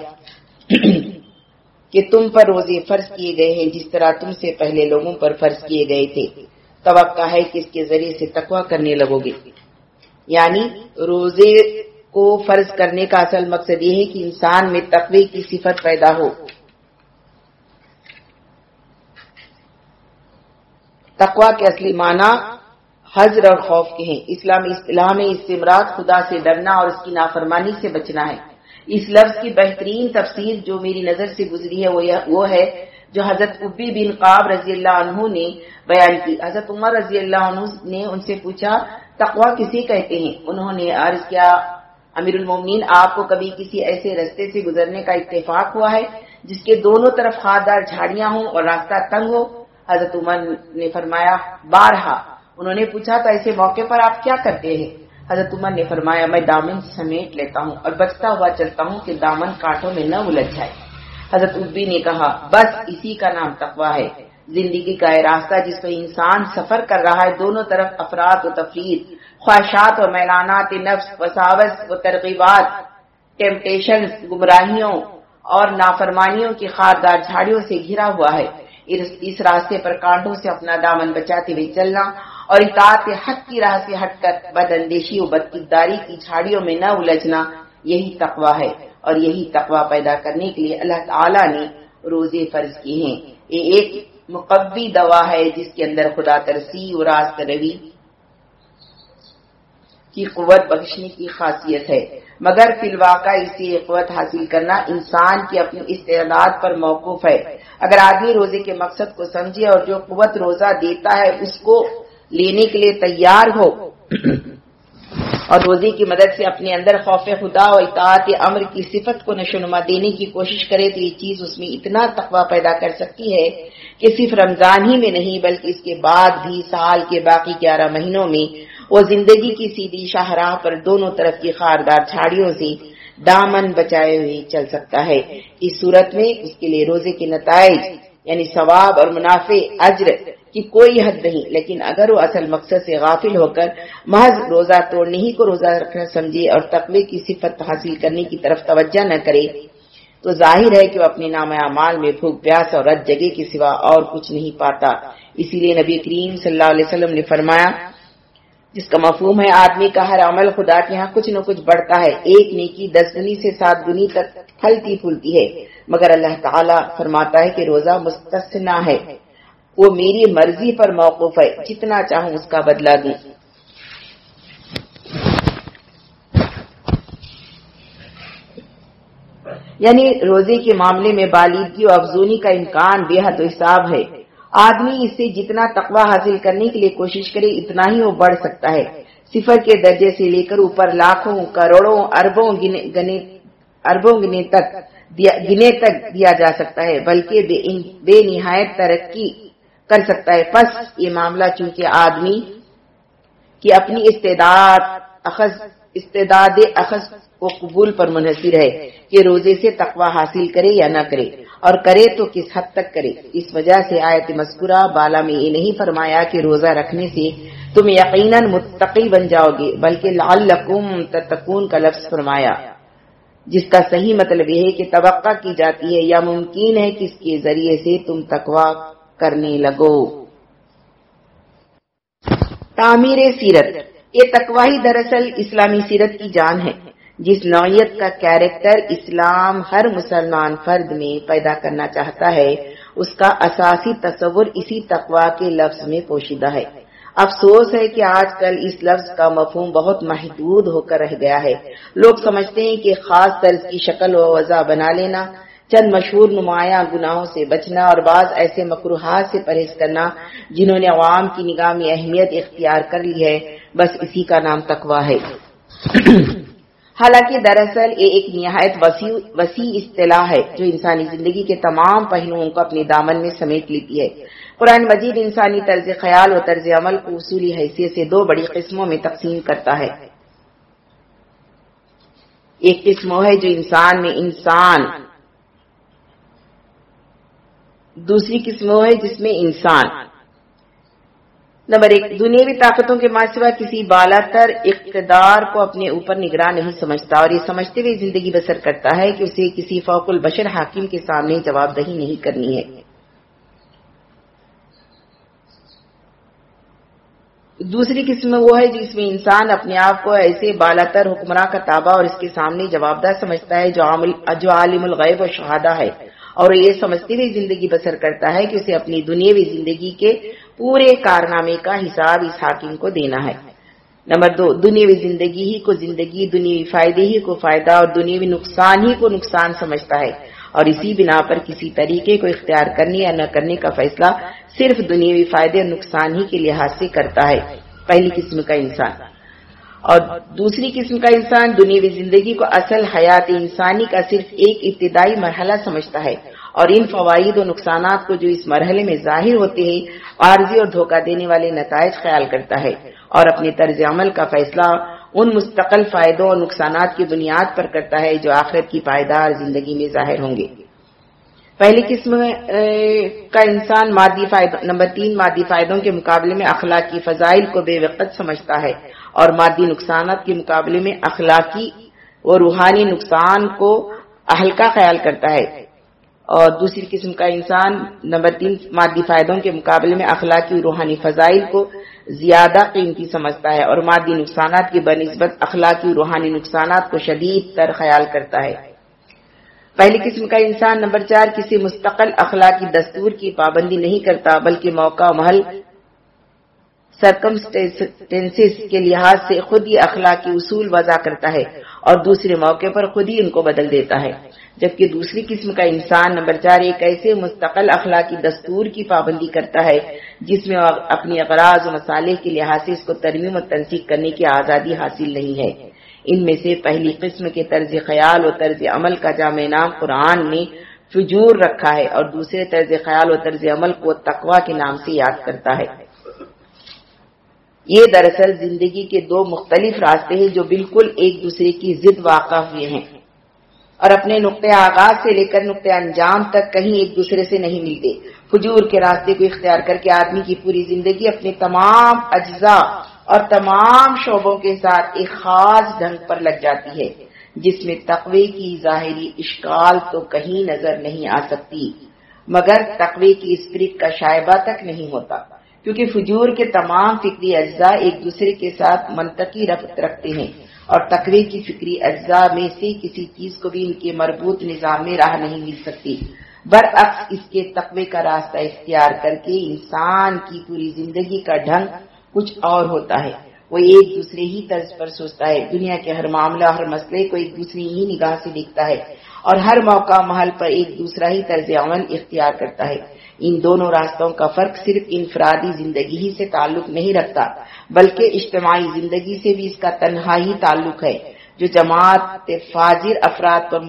S1: کہ تم پر روزے فرض کیے گئے ہیں جس طرح تم سے پہلے لوگوں پر فرض کیے گئے تھے۔ توقع ہے کہ اس کے ذریعے سے تقوی کرنے لگو گے۔ یعنی روزے کو فرض کرنے کا اصل مقصد یہ ہے کہ انسان میں تقوی کی صفت پیدا ہو۔ تقوا کے اصلی معنی حضر اور خوف کے ہیں۔ اسلامی اصطلاح میں استمراد خدا سے ڈرنا اور اس کی نافرمانی سے بچنا ہے۔ اس لفظ کی بہترین تفسیر جو میری نظر سے گزری ہے، وہ ہے جو حضرت عبی بن قاب رضی اللہ عنہ نے بیان کی۔ حضرت عمر رضی اللہ عنہ نے ان سے پوچھا تقوا کسی کہتے ہیں؟ انہوں نے عرض کیا، امیر المومنین، آپ کو کبھی کسی ایسے رستے سے گزرنے کا اتفاق ہوا ہے جس کے دونوں طرف خاردار جھاڑیاں ہوں اور راستہ تنگ ہو؟ حضرت عمر نے فرمایا، بارہا۔ انہوں نے پوچھا، تو ایسے موقع پر آپ کیا کرتے ہیں؟ حضرت عمر نے فرمایا، میں دامن سمیٹ لیتا ہوں اور بچتا ہوا چلتا ہوں کہ دامن کانٹوں میں نہ الجھ جائے حضرت عبی نے کہا، بس اسی کا نام تقوا ہے۔ زندگی کا یہ راستہ جس پر انسان سفر کر رہا ہے، دونوں طرف افراد و تفریح خواہشات اور میلانات، نفس وساوس و ترغیبات ٹیمپٹیشن گمراہیوں اور نافرمانیوں کی خاردار جھاڑیوں سے گھرا ہوا ہے۔ اس راستے پر کانٹوں سے اپنا دامن بچاتے ہوئے چلنا اور اطاعت حق کی راہ سے ہٹ کر بد اندیشی و بدکرداری کی جھاڑیوں میں نہ الجھنا، یہی تقوا ہے اور یہی تقوا پیدا کرنے کے لیے اللہ تعالیٰ نے روزے فرض کی ہیں۔ یہ ایک مقبی دوا ہے جس کے اندر خدا ترسی اور راست روی کی قوت بخشنے کی خاصیت ہے۔ مگر فی الواقع اسے قوت حاصل کرنا انسان کی اپنی استعداد پر موقف ہے۔ اگر آدمی روزے کے مقصد کو سمجھے اور جو قوت روزہ دیتا ہے اس کو لینے کے لیے تیار ہو۔ اور روزے کی مدد سے اپنے اندر خوف خدا اور اطاعت امر کی صفت کو نشوونما دینے کی کوشش کرے تو یہ چیز اس میں اتنا تقوی پیدا کر سکتی ہے کہ صرف رمضان ہی میں نہیں بلکہ اس کے بعد بھی سال کے باقی گیارہ مہینوں میں وہ زندگی کی سیدھی شاہراہ پر دونوں طرف کی خاردار جھاڑیوں سے دامن بچائے ہوئے چل سکتا ہے۔ اس صورت میں اس کے لیے روزے کے نتائج یعنی ثواب اور منافع، اجر کی کوئی حد نہیں، لیکن اگر وہ اصل مقصد سے غافل ہو کر محض روزہ توڑنے ہی کو روزہ رکھنا سمجھے اور تقوی کی صفت حاصل کرنے کی طرف توجہ نہ کرے، تو ظاہر ہے کہ وہ اپنے نام اعمال میں بھوک پیاس اور رد جگہ کے سوا اور کچھ نہیں پاتا۔ اسی لیے نبی کریم صلی اللہ علیہ وسلم نے فرمایا، جس کا مفہوم ہے آدمی کا ہر عمل خدا کے ہاں کچھ نہ کچھ بڑھتا ہے، ایک نیکی دس گنی سے سات گنی تک پھلتی پھولتی ہے۔ مگر اللہ تعالیٰ فرماتا ہے کہ روزہ مستثنا ہے۔ وہ میری مرضی پر موقف ہے، جتنا چاہوں اس کا بدلہ دوں۔ یعنی روزے کے معاملے میں بالیدگی و افزونی کا امکان بے حد و حساب ہے۔ آدمی اس سے جتنا تقوی حاصل کرنے کے لیے کوشش کرے، اتنا ہی وہ بڑھ سکتا ہے۔ صفر کے درجے سے لے کر اوپر لاکھوں، کروڑوں، اربوں گنے اربوں گنے تک۔ گنے تک دیا جا سکتا ہے، بلکہ بے نہایت ترقی کر سکتا ہے۔ پس یہ معاملہ چونکہ آدمی کی اپنی استعداد اخذ استعداد اخذ و قبول پر منحصر ہے کہ روزے سے تقوی حاصل کرے یا نہ کرے۔ اور کرے تو کس حد تک کرے؟ اس وجہ سے آیت مذکورہ بالا میں یہ نہیں فرمایا کہ روزہ رکھنے سے تم یقیناً متقی بن جاؤ گے، بلکہ لال تتقون کا لفظ فرمایا۔ جس کا صحیح مطلب یہ ہے کہ توقع کی جاتی ہے یا ممکن ہے کہ اس کے ذریعے سے تم تقوا کرنے لگو۔ تعمیر سیرت۔ یہ تقواہی دراصل اسلامی سیرت کی جان ہے، جس نوعیت کا کیریکٹر اسلام ہر مسلمان فرد میں پیدا کرنا چاہتا ہے، اس کا اساسی تصور اسی تقوا کے لفظ میں پوشیدہ ہے۔ افسوس ہے کہ آج کل اس لفظ کا مفہوم بہت محدود ہو کر رہ گیا ہے۔ لوگ سمجھتے ہیں کہ خاص طرز کی شکل و وضع بنا لینا، چند مشہور نمایاں گناہوں سے بچنا اور بعض ایسے مقروحات سے پرہیز کرنا جنہوں نے عوام کی نگاہ میں اہمیت اختیار کر لی ہے، بس اسی کا نام تقوا ہے۔ حالانکہ دراصل یہ ایک نہایت وسیع وسیع اصطلاح ہے جو انسانی زندگی کے تمام پہلوؤں کو اپنے دامن میں سمیٹ لیتی ہے۔ قرآن مجید انسانی طرز خیال و طرز عمل کو اصولی حیثیت سے دو بڑی قسموں میں تقسیم کرتا ہے۔ ایک قسم ہے جو انسان میں انسان۔ دوسری قسم ہے جس میں انسان۔ نمبر ایک، دنیاوی طاقتوں کے ماسوا کسی بالا تر اقتدار کو اپنے اوپر نگراں نہیں سمجھتا اور یہ سمجھتے ہوئے زندگی بسر کرتا ہے کہ اسے کسی فوق البشر حاکم کے سامنے جواب دہی نہیں کرنی ہے۔ دوسری قسم وہ ہے جس میں انسان اپنے آپ کو ایسے بالا تر حکمراں کا تابع اور اس کے سامنے جواب دہ سمجھتا ہے جو عالم الغیب و شہادہ ہے۔ اور یہ سمجھتے ہوئے زندگی بسر کرتا ہے کہ اسے اپنی دنیاوی زندگی کے پورے کارنامے کا حساب اس حاکم کو دینا ہے۔ نمبر دو، دنیاوی زندگی ہی کو زندگی، دنیاوی فائدے ہی کو فائدہ اور دنیاوی نقصان ہی کو نقصان سمجھتا ہے۔ اور اسی بنا پر کسی طریقے کو اختیار کرنے یا نہ کرنے کا فیصلہ صرف دنیاوی فائدے اور نقصان ہی کے لحاظ سے کرتا ہے، پہلی قسم کا انسان۔ اور دوسری قسم کا انسان دنیاوی زندگی کو اصل حیات انسانی کا صرف ایک ابتدائی مرحلہ سمجھتا ہے۔ اور ان فوائد و نقصانات کو جو اس مرحلے میں ظاہر ہوتے ہیں، عارضی اور دھوکہ دینے والے نتائج خیال کرتا ہے۔ اور اپنے طرز عمل کا فیصلہ ان مستقل فائدوں اور نقصانات کی بنیاد پر کرتا ہے جو آخرت کی پائیدار زندگی میں ظاہر ہوں گے۔ پہلی قسم کا انسان مادی فائدہ نمبر تین، مادی فائدوں کے مقابلے میں اخلاقی فضائل کو بے وقت سمجھتا ہے اور مادی نقصانات کے مقابلے میں اخلاقی و روحانی نقصان کو ہلکا خیال کرتا ہے۔ اور دوسری قسم کا انسان، نمبر تین، مادی فائدوں کے مقابلے میں اخلاقی روحانی فضائل کو زیادہ قیمتی سمجھتا ہے اور مادی نقصانات کی بنسبت اخلاقی روحانی نقصانات کو شدید تر خیال کرتا ہے۔ پہلی قسم کا انسان نمبر چار کسی مستقل اخلاقی دستور کی پابندی نہیں کرتا، بلکہ موقع محل سرکمسٹینس کے لحاظ سے خود ہی اخلاقی اصول وضع کرتا ہے اور دوسرے موقع پر خود ہی ان کو بدل دیتا ہے۔ جبکہ دوسری قسم کا انسان نمبر چار ایک ایسے مستقل اخلاقی دستور کی پابندی کرتا ہے جس میں اپنی اغراض و مسالے کے لحاظ سے اس کو ترمیم و تنسیق کرنے کی آزادی حاصل نہیں ہے۔ ان میں سے پہلی قسم کے طرز خیال و طرز عمل کا جامع نام قرآن نے فجور رکھا ہے اور دوسرے طرز خیال و طرز عمل کو تقوا کے نام سے یاد کرتا ہے۔ یہ دراصل زندگی کے دو مختلف راستے ہیں جو بالکل ایک دوسرے کی ضد واقع ہوئے ہیں۔ اور اپنے نقطۂ آغاز سے لے کر نقطۂ انجام تک کہیں ایک دوسرے سے نہیں ملتے۔ فجور کے راستے کو اختیار کر کے آدمی کی پوری زندگی اپنے تمام اجزاء اور تمام شعبوں کے ساتھ ایک خاص ڈھنگ پر لگ جاتی ہے، جس میں تقوی کی ظاہری اشکال تو کہیں نظر نہیں آ سکتی۔ مگر تقوی کی اسپرٹ کا شائبہ تک نہیں ہوتا، کیونکہ فجور کے تمام فکری اجزاء ایک دوسرے کے ساتھ منطقی ربط رکھتے ہیں۔ اور تقریر کی فکری اجزاء میں سے کسی چیز کو بھی ان کے مربوط نظام میں راہ نہیں مل سکتی۔ برعکس، اس کے تقوی کا راستہ اختیار کر کے انسان کی پوری زندگی کا ڈھنگ کچھ اور ہوتا ہے۔ وہ ایک دوسرے ہی طرز پر سوچتا ہے۔ دنیا کے ہر معاملہ، ہر مسئلے کو ایک دوسری ہی نگاہ سے دیکھتا ہے۔ اور ہر موقع محل پر ایک دوسرا ہی طرز عمل اختیار کرتا ہے۔ ان دونوں راستوں کا فرق صرف انفرادی زندگی ہی سے تعلق نہیں رکھتا، بلکہ اجتماعی زندگی سے بھی اس کا تنہا ہی تعلق ہے، جو جماعت فاجر افراد پر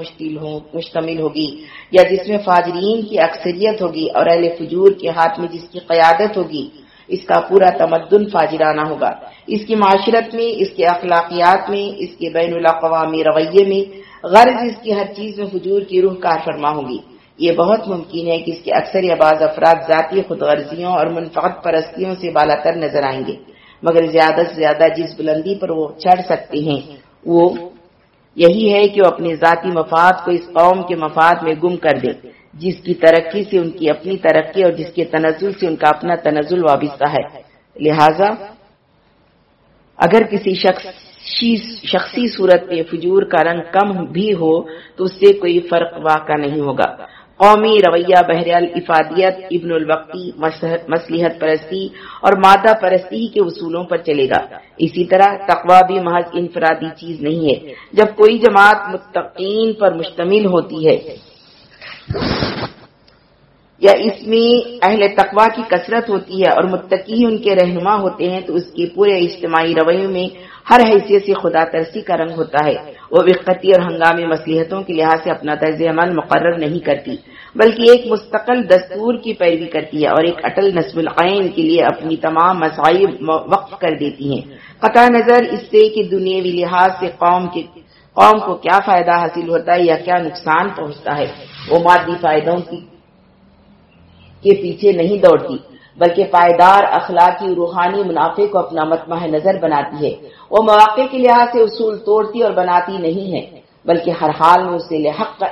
S1: مشتمل ہوگی یا جس میں فاجرین کی اکثریت ہوگی اور اہل فجور کے ہاتھ میں جس کی قیادت ہوگی، اس کا پورا تمدن فاجرانہ ہوگا۔ اس کی معاشرت میں، اس کے اخلاقیات میں، اس کے بین الاقوامی رویے میں غرض اس کی ہر چیز میں فجور کی روح کار فرما ہوگی۔ یہ بہت ممکن ہے کہ اس کے اکثر یا بعض افراد ذاتی خود غرضیوں اور منفقت پرستیوں سے بالا تر نظر آئیں گے، مگر زیادہ سے زیادہ جس بلندی پر وہ چڑھ سکتے ہیں، وہ یہی ہے کہ وہ اپنے ذاتی مفاد کو اس قوم کے مفاد میں گم کر دے، جس کی ترقی سے ان کی اپنی ترقی اور جس کے تنزل سے ان کا اپنا تنزل وابستہ ہے۔ لہذا اگر کسی شخص شخصی صورت پہ فجور کا رنگ کم بھی ہو تو اس سے کوئی فرق واقع نہیں ہوگا۔ قومی رویہ بہرحال افادیت ابن الوقتی مسلحت پرستی اور مادہ پرستی کے اصولوں پر چلے گا۔ اسی طرح تقوا بھی محض انفرادی چیز نہیں ہے، جب کوئی جماعت متقین پر مشتمل ہوتی ہے۔ یا اس میں اہل تقوا کی کثرت ہوتی ہے اور متقی ان کے رہنما ہوتے ہیں، تو اس کے پورے اجتماعی رویوں میں ہر حیثیت سے خدا ترسی کا رنگ ہوتا ہے۔ وہ وقتی اور ہنگامی مصلیحتوں کے لحاظ سے اپنا طرز عمل مقرر نہیں کرتی، بلکہ ایک مستقل دستور کی پیروی کرتی ہے اور ایک اٹل نصب العین کے لیے اپنی تمام مسائب وقف کر دیتی ہیں۔ قطع نظر اس سے کہ دنیاوی لحاظ سے قوم کے قوم کو کیا فائدہ حاصل ہوتا ہے یا کیا نقصان پہنچتا ہے۔ وہ مادی فائدوں کی کے پیچھے نہیں دوڑتی، بلکہ پائیدار اخلاقی، روحانی منافع کو اپنا متمح نظر بناتی ہے۔ وہ مواقع کے لحاظ سے اصول توڑتی اور بناتی نہیں ہے، بلکہ ہر حال میں اسے حق کا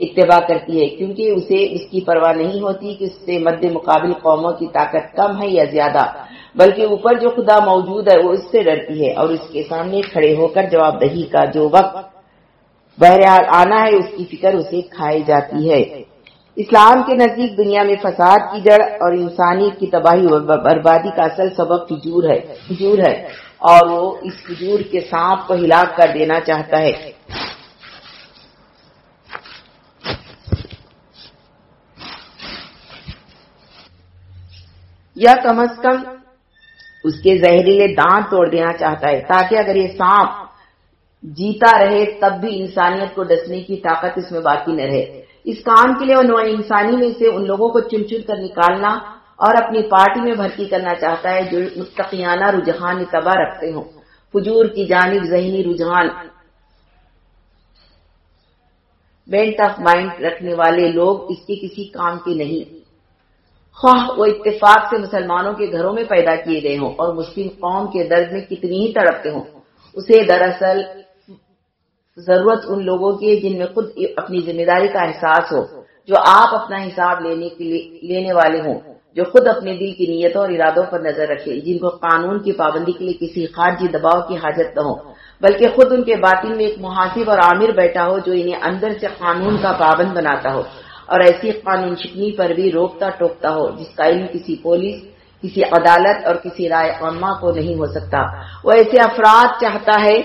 S1: اتباع کرتی ہے۔ کیونکہ اسے، اس کی پرواہ نہیں ہوتی کہ اس سے مد مقابل قوموں کی طاقت کم ہے یا زیادہ، بلکہ اوپر جو خدا موجود ہے وہ اس سے ڈرتی ہے اور اس کے سامنے کھڑے ہو کر جواب دہی کا جو وقت بہرحال آنا ہے، اس کی فکر اسے کھائی جاتی ہے۔ اسلام کے نزدیک دنیا میں فساد کی جڑ اور انسانی کی تباہی و بربادی کا اصل سبب فجور ہے فجور ہے۔ اور وہ اس فجور کے سانپ کو ہلاک کر دینا چاہتا ہے۔ یا کم از کم اس کے زہریلے دانت توڑ دینا چاہتا ہے، تاکہ اگر یہ سانپ جیتا رہے تب بھی انسانیت کو ڈسنے کی طاقت اس میں باقی نہ رہے۔ اس کام کے لیے وہ انسانی میں سے ان لوگوں کو چن چن کر نکالنا اور اپنی پارٹی میں بھرتی کرنا چاہتا ہے جو مستقیانہ رجحان تباہ رکھتے ہوں۔ فجور کی جانب ذہنی رجحان۔ بینٹ آف مائنڈ رکھنے والے لوگ اس کے کسی کام کے نہیں۔ خواہ وہ اتفاق سے مسلمانوں کے گھروں میں پیدا کیے گئے ہوں اور مسلم قوم کے درد میں کتنی ہی تڑپتے ہوں۔ اسے دراصل ضرورت ان لوگوں کی جن میں خود اپنی ذمہ داری کا احساس ہو، جو آپ اپنا حساب لینے کے لینے والے ہوں، جو خود اپنے دل کی نیتوں اور ارادوں پر نظر رکھے، جن کو قانون کی پابندی کے لیے کسی خارجی دباؤ کی حاجت نہ ہو، بلکہ خود ان کے باطن میں ایک محاسب اور عامر بیٹھا ہو، جو انہیں اندر سے قانون کا پابند بناتا ہو اور ایسی قانون شکنی پر بھی روکتا ٹوکتا ہو، جس کا علم کسی پولیس، کسی عدالت اور کسی رائے عامہ کو نہیں ہو سکتا۔ وہ ایسے افراد چاہتا ہے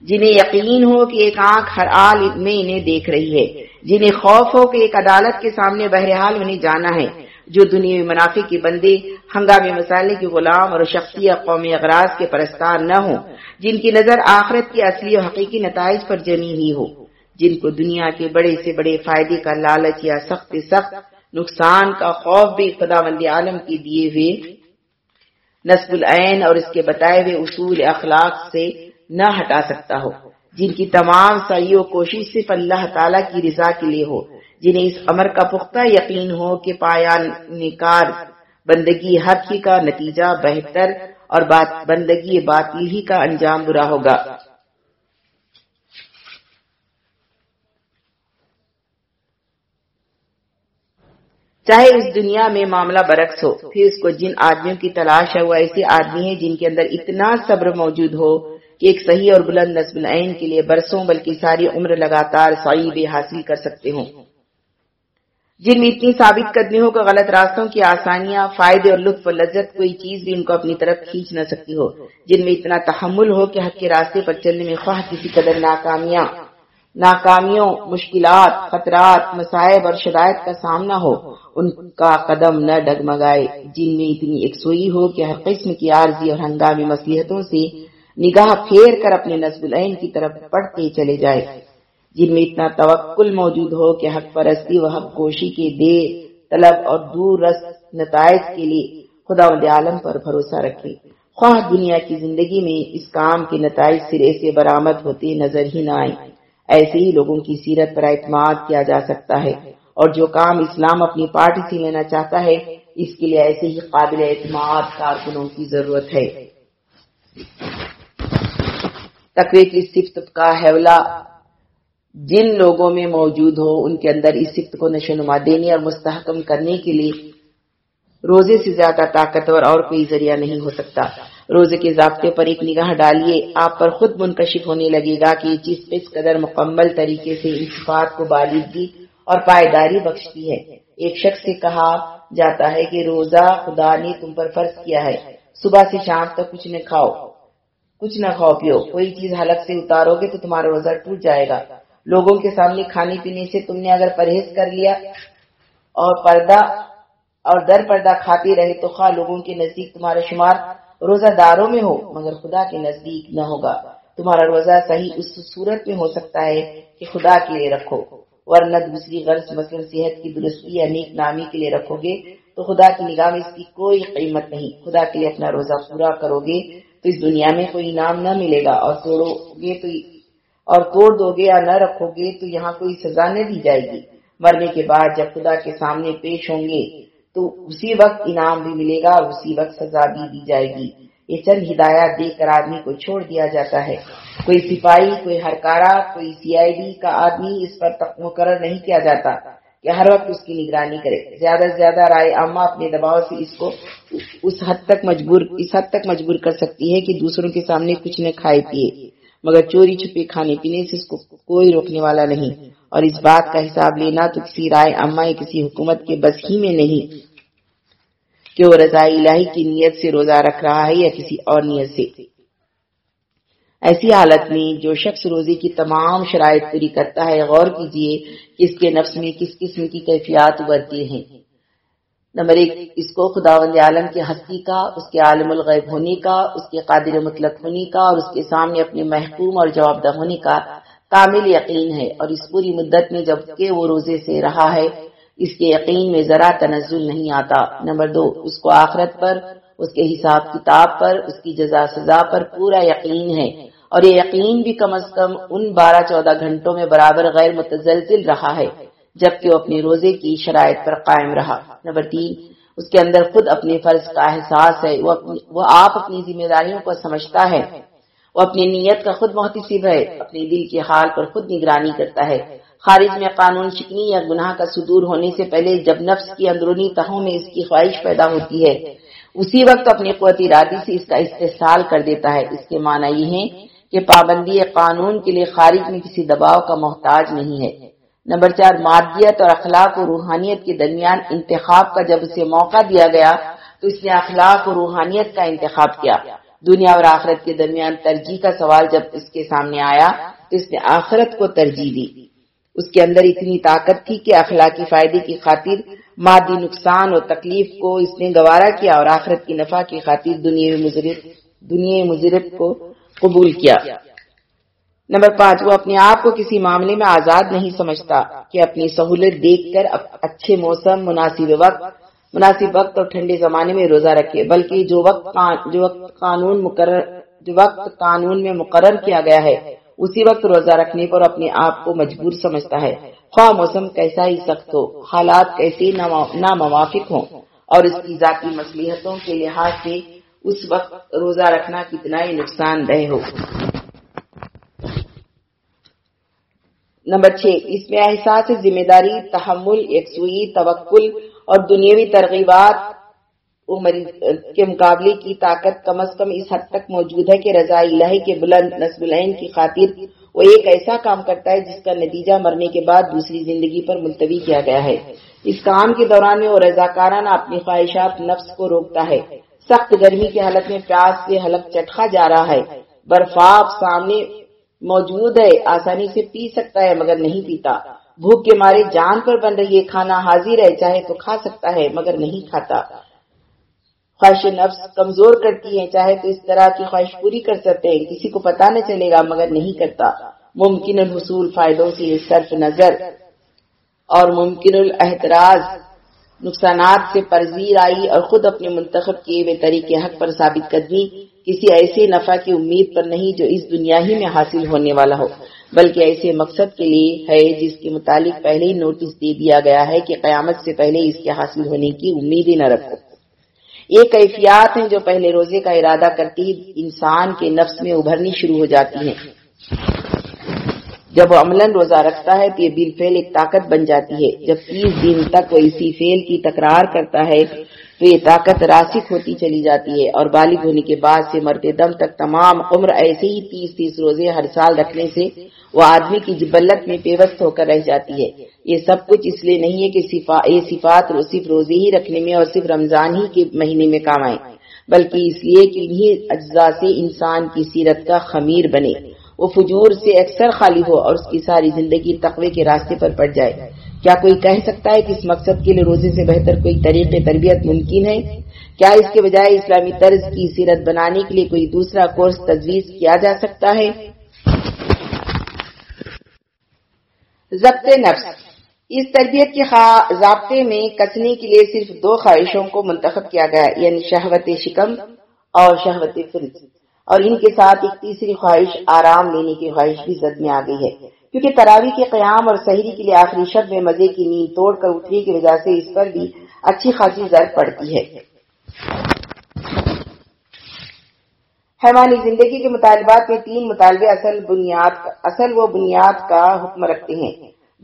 S1: جنہیں یقین ہو کہ ایک آنکھ ہر آل میں انہیں دیکھ رہی ہے، جنہیں خوف ہو کہ ایک عدالت کے سامنے بہرحال انہیں جانا ہے۔ جو دنیا منافع کے بندے ہنگامی مسالے کے غلام اور شخصی قومی اغراض کے پرستار نہ ہوں، جن کی نظر آخرت کی اصلی و حقیقی نتائج پر جمی ہوئی ہو۔ جن کو دنیا کے بڑے سے بڑے فائدے کا لالچ یا سخت سخت نقصان کا خوف بھی خدا مند عالم کی دیے ہوئے نصب العین اور اس کے بتائے ہوئے اصول اخلاق سے نہ ہٹا سکتا ہو۔ جن کی تمام صحیح و کوشش صرف اللہ تعالی کی رضا کے لیے ہو، جنہیں اس امر کا پختہ یقین ہو کہ پایا نکار بندگی حق ہی کا نتیجہ بہتر اور بات، بندگی باطل ہی کا انجام برا ہوگا۔ چاہے اس دنیا میں معاملہ برعکس ہو، پھر اس کو جن آدمیوں کی تلاش ہے، وہ ایسے آدمی ہیں جن کے اندر اتنا صبر موجود ہو کہ ایک صحیح اور بلند نصب العین کے لیے برسوں بلکہ ساری عمر لگاتار صعیب حاصل کر سکتے ہوں۔ جن میں اتنی ثابت قدمی ہو کہ غلط راستوں کی آسانیاں، فائدے اور لطف و لذت کوئی چیز بھی ان کو اپنی طرف کھینچ نہ سکتی ہو، جن میں اتنا تحمل ہو کہ حق کے راستے پر چلنے میں خواہ کسی قدر ناکامیاں، ناکامیوں، مشکلات، خطرات مسائب اور شرائط کا سامنا ہو، ان کا قدم نہ ڈگمگائے۔ جن میں اتنی ایک سوئی ہو کہ ہر قسم کی عارضی اور ہنگامی مصلیحتوں سے نگاہ پھیر کر اپنے نصب العین کی طرف پڑھتے چلے جائے۔ جن میں اتنا توکل موجود ہو کہ حق پرستی و حق کوشی کے دے، طلب اور دور رس نتائج کے لیے خدا عالم پر بھروسہ رکھے۔ خواہ دنیا کی زندگی میں اس کام کے نتائج سرے سے برآمد ہوتے نظر ہی نہ آئے ایسے ہی لوگوں کی سیرت پر اعتماد کیا جا سکتا ہے۔ اور جو کام اسلام اپنی پارٹی سے لینا چاہتا ہے، اس کے لیے ایسے ہی قابل اعتماد کارکنوں کی ضرورت ہے۔ تقوی کی صفت کا حوالہ جن لوگوں میں موجود ہو، ان کے اندر اس صفت کو نشو نما دینے اور مستحکم کرنے کے لیے روزے سے زیادہ طاقتور اور کوئی ذریعہ نہیں ہو سکتا۔ روزے کے ضابطے پر ایک نگاہ ڈالیے، آپ پر خود منکشف ہونے لگے گا کہ یہ چیز کس قدر مکمل طریقے سے صفات کو بالدگی اور پائیداری بخشتی ہے۔ ایک شخص سے کہا جاتا ہے کہ روزہ خدا نے تم پر فرض کیا ہے، صبح سے شام تک کچھ نہ کھاؤ۔ کچھ نہ کھاؤ، پیو۔ کوئی چیز حلق سے اتارو گے تو تمہارا روزہ ٹوٹ جائے گا۔ لوگوں کے سامنے کھانے پینے سے تم نے اگر پرہیز کر لیا اور پردہ اور در پردہ کھاتے رہے تو خواہ لوگوں کے نزدیک تمہارا شمار روزہ داروں میں ہو، مگر خدا کے نزدیک نہ ہوگا۔ تمہارا روزہ صحیح اس صورت میں ہو سکتا ہے کہ خدا کے لیے رکھو، ورنہ دوسری غرض مثلا صحت کی درستی یا نیک نامی کے لیے رکھو گے تو خدا کی نگاہ میں اس کی کوئی قیمت نہیں۔ خدا کے لیے اپنا روزہ پورا کرو گے اس دنیا میں کوئی انعام نہ ملے گا اور توڑو گے تو اور توڑ دو گے یا نہ رکھو گے تو یہاں کوئی سزا نہ دی جائے گی۔ مرنے کے بعد جب خدا کے سامنے پیش ہوں گے تو اسی وقت انعام بھی ملے گا اور اسی وقت سزا بھی دی جائے گی۔ یہ چند ہدایات دے کر آدمی کو چھوڑ دیا جاتا ہے۔ کوئی سپاہی، کوئی ہرکارا کوئی سی آئی ڈی کا آدمی اس پر مقرر نہیں کیا جاتا۔ کہ ہر وقت اس کی نگرانی کرے۔ زیادہ سے زیادہ رائے عامہ اپنے دباؤ سے اس کو اس حد تک مجبور، اس حد تک مجبور کر سکتی ہے کہ دوسروں کے سامنے کچھ نہ کھائے پیے۔ مگر چوری چھپے کھانے پینے سے اس کو کوئی روکنے والا نہیں۔ اور اس بات کا حساب لینا تو کسی رائے اما یا کسی حکومت کے بس ہی میں نہیں، کہ وہ رضا الہی کی نیت سے روزہ رکھ رہا ہے یا کسی اور نیت سے۔ ایسی حالت میں جو شخص روزے کی تمام شرائط پوری کرتا ہے، غور کیجیے کہ اس کے نفس میں کس قسم کی کیفیات ابھرتی ہیں۔ نمبر ایک، اس کو خداوند عالم کی ہستی کا، اس کے عالم الغیب ہونے کا، اس کے قادر مطلق ہونے کا اور اس کے سامنے اپنے محکوم اور جواب دہ ہونے کا کامل یقین ہے۔ اور اس پوری مدت میں جبکہ وہ روزے سے رہا ہے، اس کے یقین میں ذرا تنزل نہیں آتا۔ نمبر دو، اس کو آخرت پر، اس کے حساب کتاب پر، اس کی جزا سزا پر پورا یقین ہے۔ اور یہ یقین بھی کم از کم ان بارہ چودہ گھنٹوں میں برابر غیر متزلزل رہا ہے، جبکہ وہ اپنے روزے کی شرائط پر قائم رہا۔ نمبر تین، اس کے اندر خود اپنے فرض کا احساس ہے، وہ آپ اپنی ذمہ داریوں کو سمجھتا ہے۔ وہ اپنی نیت کا خود محتسب ہے، اپنے دل کے حال پر خود نگرانی کرتا ہے۔ خارج میں قانون شکنی یا گناہ کا صدور ہونے سے پہلے جب نفس کی اندرونی تہوں میں اس کی خواہش پیدا ہوتی ہے، اسی وقت اپنی قوت ارادی سے اس کا استحصال کر دیتا ہے۔ اس کے معنی یہ ہے کہ پابندی قانون کے لیے خارج میں کسی دباؤ کا محتاج نہیں ہے۔ نمبر چار، مادیت اور اخلاق و روحانیت کے درمیان انتخاب کا جب اسے موقع دیا گیا، تو اس نے اخلاق و روحانیت کا انتخاب کیا۔ دنیا اور آخرت کے درمیان ترجیح کا سوال جب اس کے سامنے آیا، تو اس نے آخرت کو ترجیح دی۔ اس کے اندر اتنی طاقت تھی کہ اخلاقی فائدے کی خاطر، مادی نقصان اور تکلیف کو اس نے گوارا کیا اور آخرت کی نفع کی خاطر دنیا مضرب دنیا مضرب کو قبول کیا۔ نمبر پانچ، وہ اپنے آپ کو کسی معاملے میں آزاد نہیں سمجھتا کہ اپنی سہولت دیکھ کر اچھے موسم، مناسب وقت مناسب وقت اور ٹھنڈے زمانے میں روزہ رکھے، بلکہ جو وقت جو وقت قانون مقرر، جو وقت قانون میں مقرر کیا گیا ہے، اسی وقت روزہ رکھنے پر اپنے آپ کو مجبور سمجھتا ہے۔ خواہ موسم کیسا ہی سخت ہو، حالات کیسے ناموافق ہوں اور اس کی ذاتی مصلیحتوں کے لحاظ سے اس وقت روزہ رکھنا کتنا ہی نقصان دہ ہو۔ نمبر چھ، اس میں احساس ذمہ داری تحمل، یکسوئی، توکل اور دنیاوی ترغیبات کے مقابلے کی طاقت کم از کم اس حد تک موجود ہے کہ رضا الہ کے بلند نصب العین کی خاطر وہ ایک ایسا کام کرتا ہے جس کا نتیجہ مرنے کے بعد دوسری زندگی پر ملتوی کیا گیا ہے۔ اس کام کے دوران میں وہ رضاکارانہ اپنی خواہشات نفس کو روکتا ہے۔ سخت گرمی کی حالت میں پیاس سے حلق چٹکا جا رہا ہے۔ برفاف سامنے موجود ہے، آسانی سے پی سکتا ہے مگر نہیں پیتا۔ بھوک کے مارے جان پر بن رہی ہے، کھانا حاضر ہے، چاہے تو کھا سکتا ہے مگر نہیں کھاتا۔ خواہش نفس کمزور کرتی ہے چاہے تو اس طرح کی خواہش پوری کر سکتے ہیں، کسی کو پتا نہ چلے گا مگر نہیں کرتا۔ ممکن الحصول فائدوں سے صرف نظر اور ممکن الاحتراز۔ نقصانات سے پرزیر آئی اور خود اپنے منتخب کیے ہوئے طریقے حق پر ثابت قدمی کسی ایسے نفع کی امید پر نہیں جو اس دنیا ہی میں حاصل ہونے والا ہو، بلکہ ایسے مقصد کے لیے ہے جس کے متعلق پہلے ہی نوٹس دے دیا گیا ہے کہ قیامت سے پہلے اس کے حاصل ہونے کی امید ہی نہ رکھو۔ یہ کیفیات ہیں جو پہلے روزے کا ارادہ کرتی انسان کے نفس میں ابھرنی شروع ہو جاتی ہیں۔ جب وہ عملاً روزہ رکھتا ہے تو یہ بل فیل ایک طاقت بن جاتی ہے۔ جب تیس دن تک وہ اسی فیل کی تکرار کرتا ہے تو یہ طاقت راسک ہوتی چلی جاتی ہے اور بالغ ہونے کے بعد سے مرتے دم تک تمام عمر ایسے ہی تیس تیس روزے ہر سال رکھنے سے وہ آدمی کی جبلت میں پیوست ہو کر رہ جاتی ہے۔ یہ سب کچھ اس لیے نہیں ہے کہ یہ صفات صرف روزے ہی رکھنے میں اور صرف رمضان ہی کے مہینے میں کام آئے بلکہ اس لیے کہ انہیں اجزاء سے انسان کی سیرت کا خمیر بنے۔ وہ فجور سے اکثر خالی ہو اور اس کی ساری زندگی تقوی کے راستے پر پڑ جائے۔ کیا کوئی کہہ سکتا ہے کہ اس مقصد کے لیے روزے سے بہتر کوئی طریق تربیت ممکن ہے؟ کیا اس کے بجائے اسلامی طرز کی سیرت بنانے کے لیے کوئی دوسرا کورس تجویز کیا جا سکتا ہے؟ ضبط نفس۔ اس تربیت کے ضابطے میں کچنے کے لیے صرف دو خواہشوں کو منتخب کیا گیا یعنی شہوت شکم اور شہوت فرض اور ان کے ساتھ ایک تیسری خواہش، آرام لینے کی خواہش بھی زد میں آ گئی ہے۔ کیونکہ تراوی کے قیام اور سحری کے لیے آخری شب میں مزے کی نیند توڑ کر اٹھنے کی وجہ سے اس پر بھی اچھی خاصی زرد پڑتی ہے۔ حیوانی زندگی کے مطالبات میں تین مطالبے اصل بنیاد، اصل و بنیاد کا حکم رکھتے ہیں۔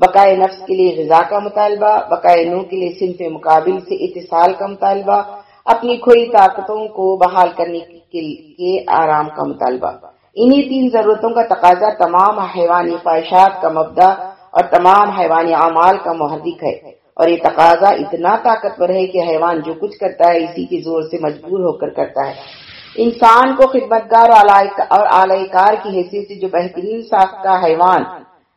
S1: بقائے نفس کے لیے غذا کا مطالبہ، بقائے نو کے لیے صنف مقابل سے اتصال کا مطالبہ، اپنی کھوئی طاقتوں کو بحال کرنے کی کے آرام کا مطالبہ۔ انہی تین ضرورتوں کا تقاضا تمام حیوانی خواہشات کا مبدا اور تمام حیوانی اعمال کا محرک ہے۔ اور یہ تقاضا اتنا طاقتور ہے کہ حیوان جو کچھ کرتا ہے اسی کے زور سے مجبور ہو کر کرتا ہے۔ انسان کو خدمتگار اور اعلی کار کی حیثیت سے جو بہترین ساختہ حیوان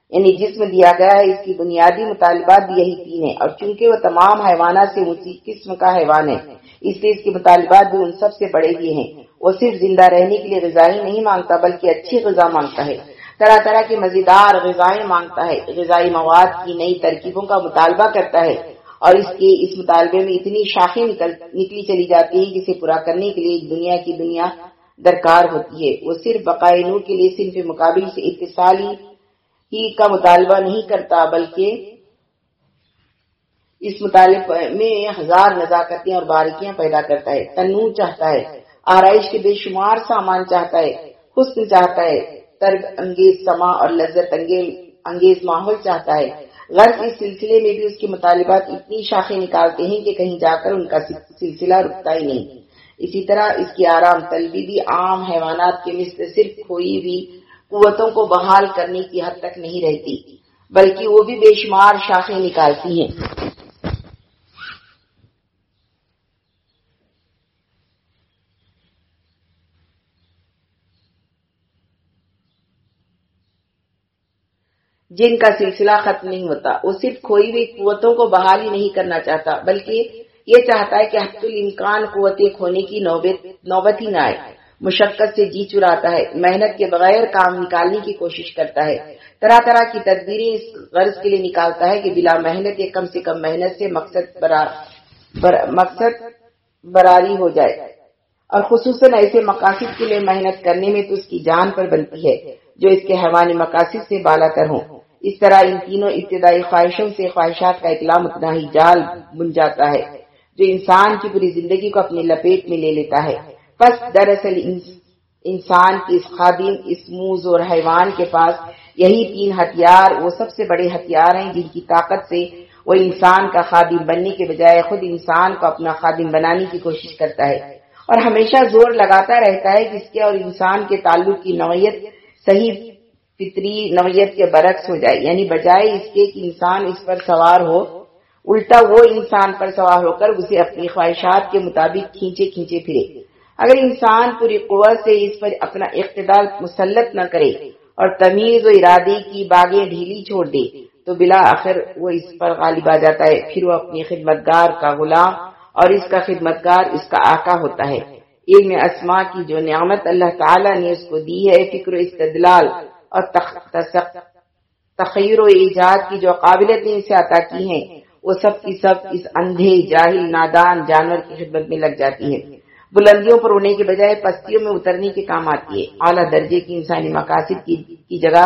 S1: یعنی جسم دیا گیا ہے، اس کی بنیادی مطالبات بھی یہی تین ہیں۔ اور چونکہ وہ تمام حیوانات سے اونچی قسم کا حیوان ہے، اس لیے اس کے مطالبات بھی ان سب سے بڑے بھی ہیں۔ وہ صرف زندہ رہنے کے لیے غذائی نہیں مانگتا، بلکہ اچھی غذا مانگتا ہے۔ طرح طرح کی مزیدار غذائیں مانگتا ہے۔ غذائی مواد کی نئی ترکیبوں کا مطالبہ کرتا ہے اور اس کے، اس مطالبے میں اتنی شاخیں نکلی چلی جاتی ہیں جسے پورا کرنے کے لیے دنیا کی دنیا درکار ہوتی ہے۔ وہ صرف بقائے نور کے لیے صرف مقابل سے اتصالی ہی کا مطالبہ نہیں کرتا، بلکہ اس مطالبے میں ہزار نزاکتیں اور باریکیاں پیدا کرتا ہے۔ تنوع چاہتا ہے۔ آرائش کے بے شمار سامان چاہتا ہے، حسن چاہتا ہے، ترگ انگیز سما اور لذت انگیز ماحول چاہتا ہے۔ غرض اس سلسلے میں بھی اس کے مطالبات اتنی شاخیں نکالتے ہیں کہ کہیں جا کر ان کا سلسلہ رکتا ہی نہیں۔ اسی طرح اس کی آرام طلبی بھی عام حیوانات کے مثل صرف کوئی بھی قوتوں کو بحال کرنے کی حد تک نہیں رہتی، بلکہ وہ بھی بے شمار شاخیں نکالتی ہیں۔ جن کا سلسلہ ختم نہیں ہوتا، وہ صرف کوئی بھی قوتوں کو بحال ہی نہیں کرنا چاہتا، بلکہ یہ چاہتا ہے کہ حت الامکان قوتیں کھونے کی نوبت ہی نہ آئے۔ مشقت سے جی چراتا ہے، محنت کے بغیر کام نکالنے کی کوشش کرتا ہے۔ طرح طرح کی تدبیریں اس غرض کے لیے نکالتا ہے کہ بلا محنت یا کم سے کم محنت سے مقصد بر، مقصد براری ہو جائے۔ اور خصوصاً ایسے مقاصد کے لیے محنت کرنے میں تو اس کی جان پر بنتی ہے، جو اس کے حیوانی مقاصد سے بالا تر ہوں۔ اس طرح ان تینوں ابتدائی خواہشوں سے خواہشات کا اکلام اتنا ہی جال بن جاتا ہے، جو انسان کی پوری زندگی کو اپنے لپیٹ میں لے لیتا ہے۔ بس دراصل انسان کی اس خادم، اس موز اور حیوان کے پاس یہی تین ہتھیار، وہ سب سے بڑے ہتھیار ہیں جن کی طاقت سے وہ انسان کا خادم بننے کے بجائے خود انسان کو اپنا خادم بنانے کی کوشش کرتا ہے۔ اور ہمیشہ زور لگاتا رہتا ہے کہ اس کے اور انسان کے تعلق کی نوعیت صحیح فطری نوعیت کے برعکس ہو جائے۔ یعنی بجائے اس کے کہ انسان اس پر سوار ہو، الٹا وہ انسان پر سوار ہو کر اسے اپنی خواہشات کے مطابق کھینچے کھینچے پھرے۔ اگر انسان پوری قوت سے اس پر اپنا اقتدار مسلط نہ کرے اور تمیز و ارادے کی باغیں ڈھیلی چھوڑ دے، تو بلا آخر وہ اس پر غالب آ جاتا ہے۔ پھر وہ اپنی خدمتگار کا غلام اور اس کا خدمتگار اس کا آقا ہوتا ہے۔ علم اسما کی جو نعمت اللہ تعالیٰ نے اس کو دی ہے، فکر و استدلال اور تخیر و ایجاد کی جو قابلیت نے اسے عطا کی ہیں، وہ سب کی سب اس اندھے، جاہل، نادان جانور کی خدمت میں لگ جاتی ہے بلندیوں پر ہونے کے بجائے پستیوں میں اترنے کے کام آتی ہے اعلیٰ درجے کی انسانی مقاصد کی جگہ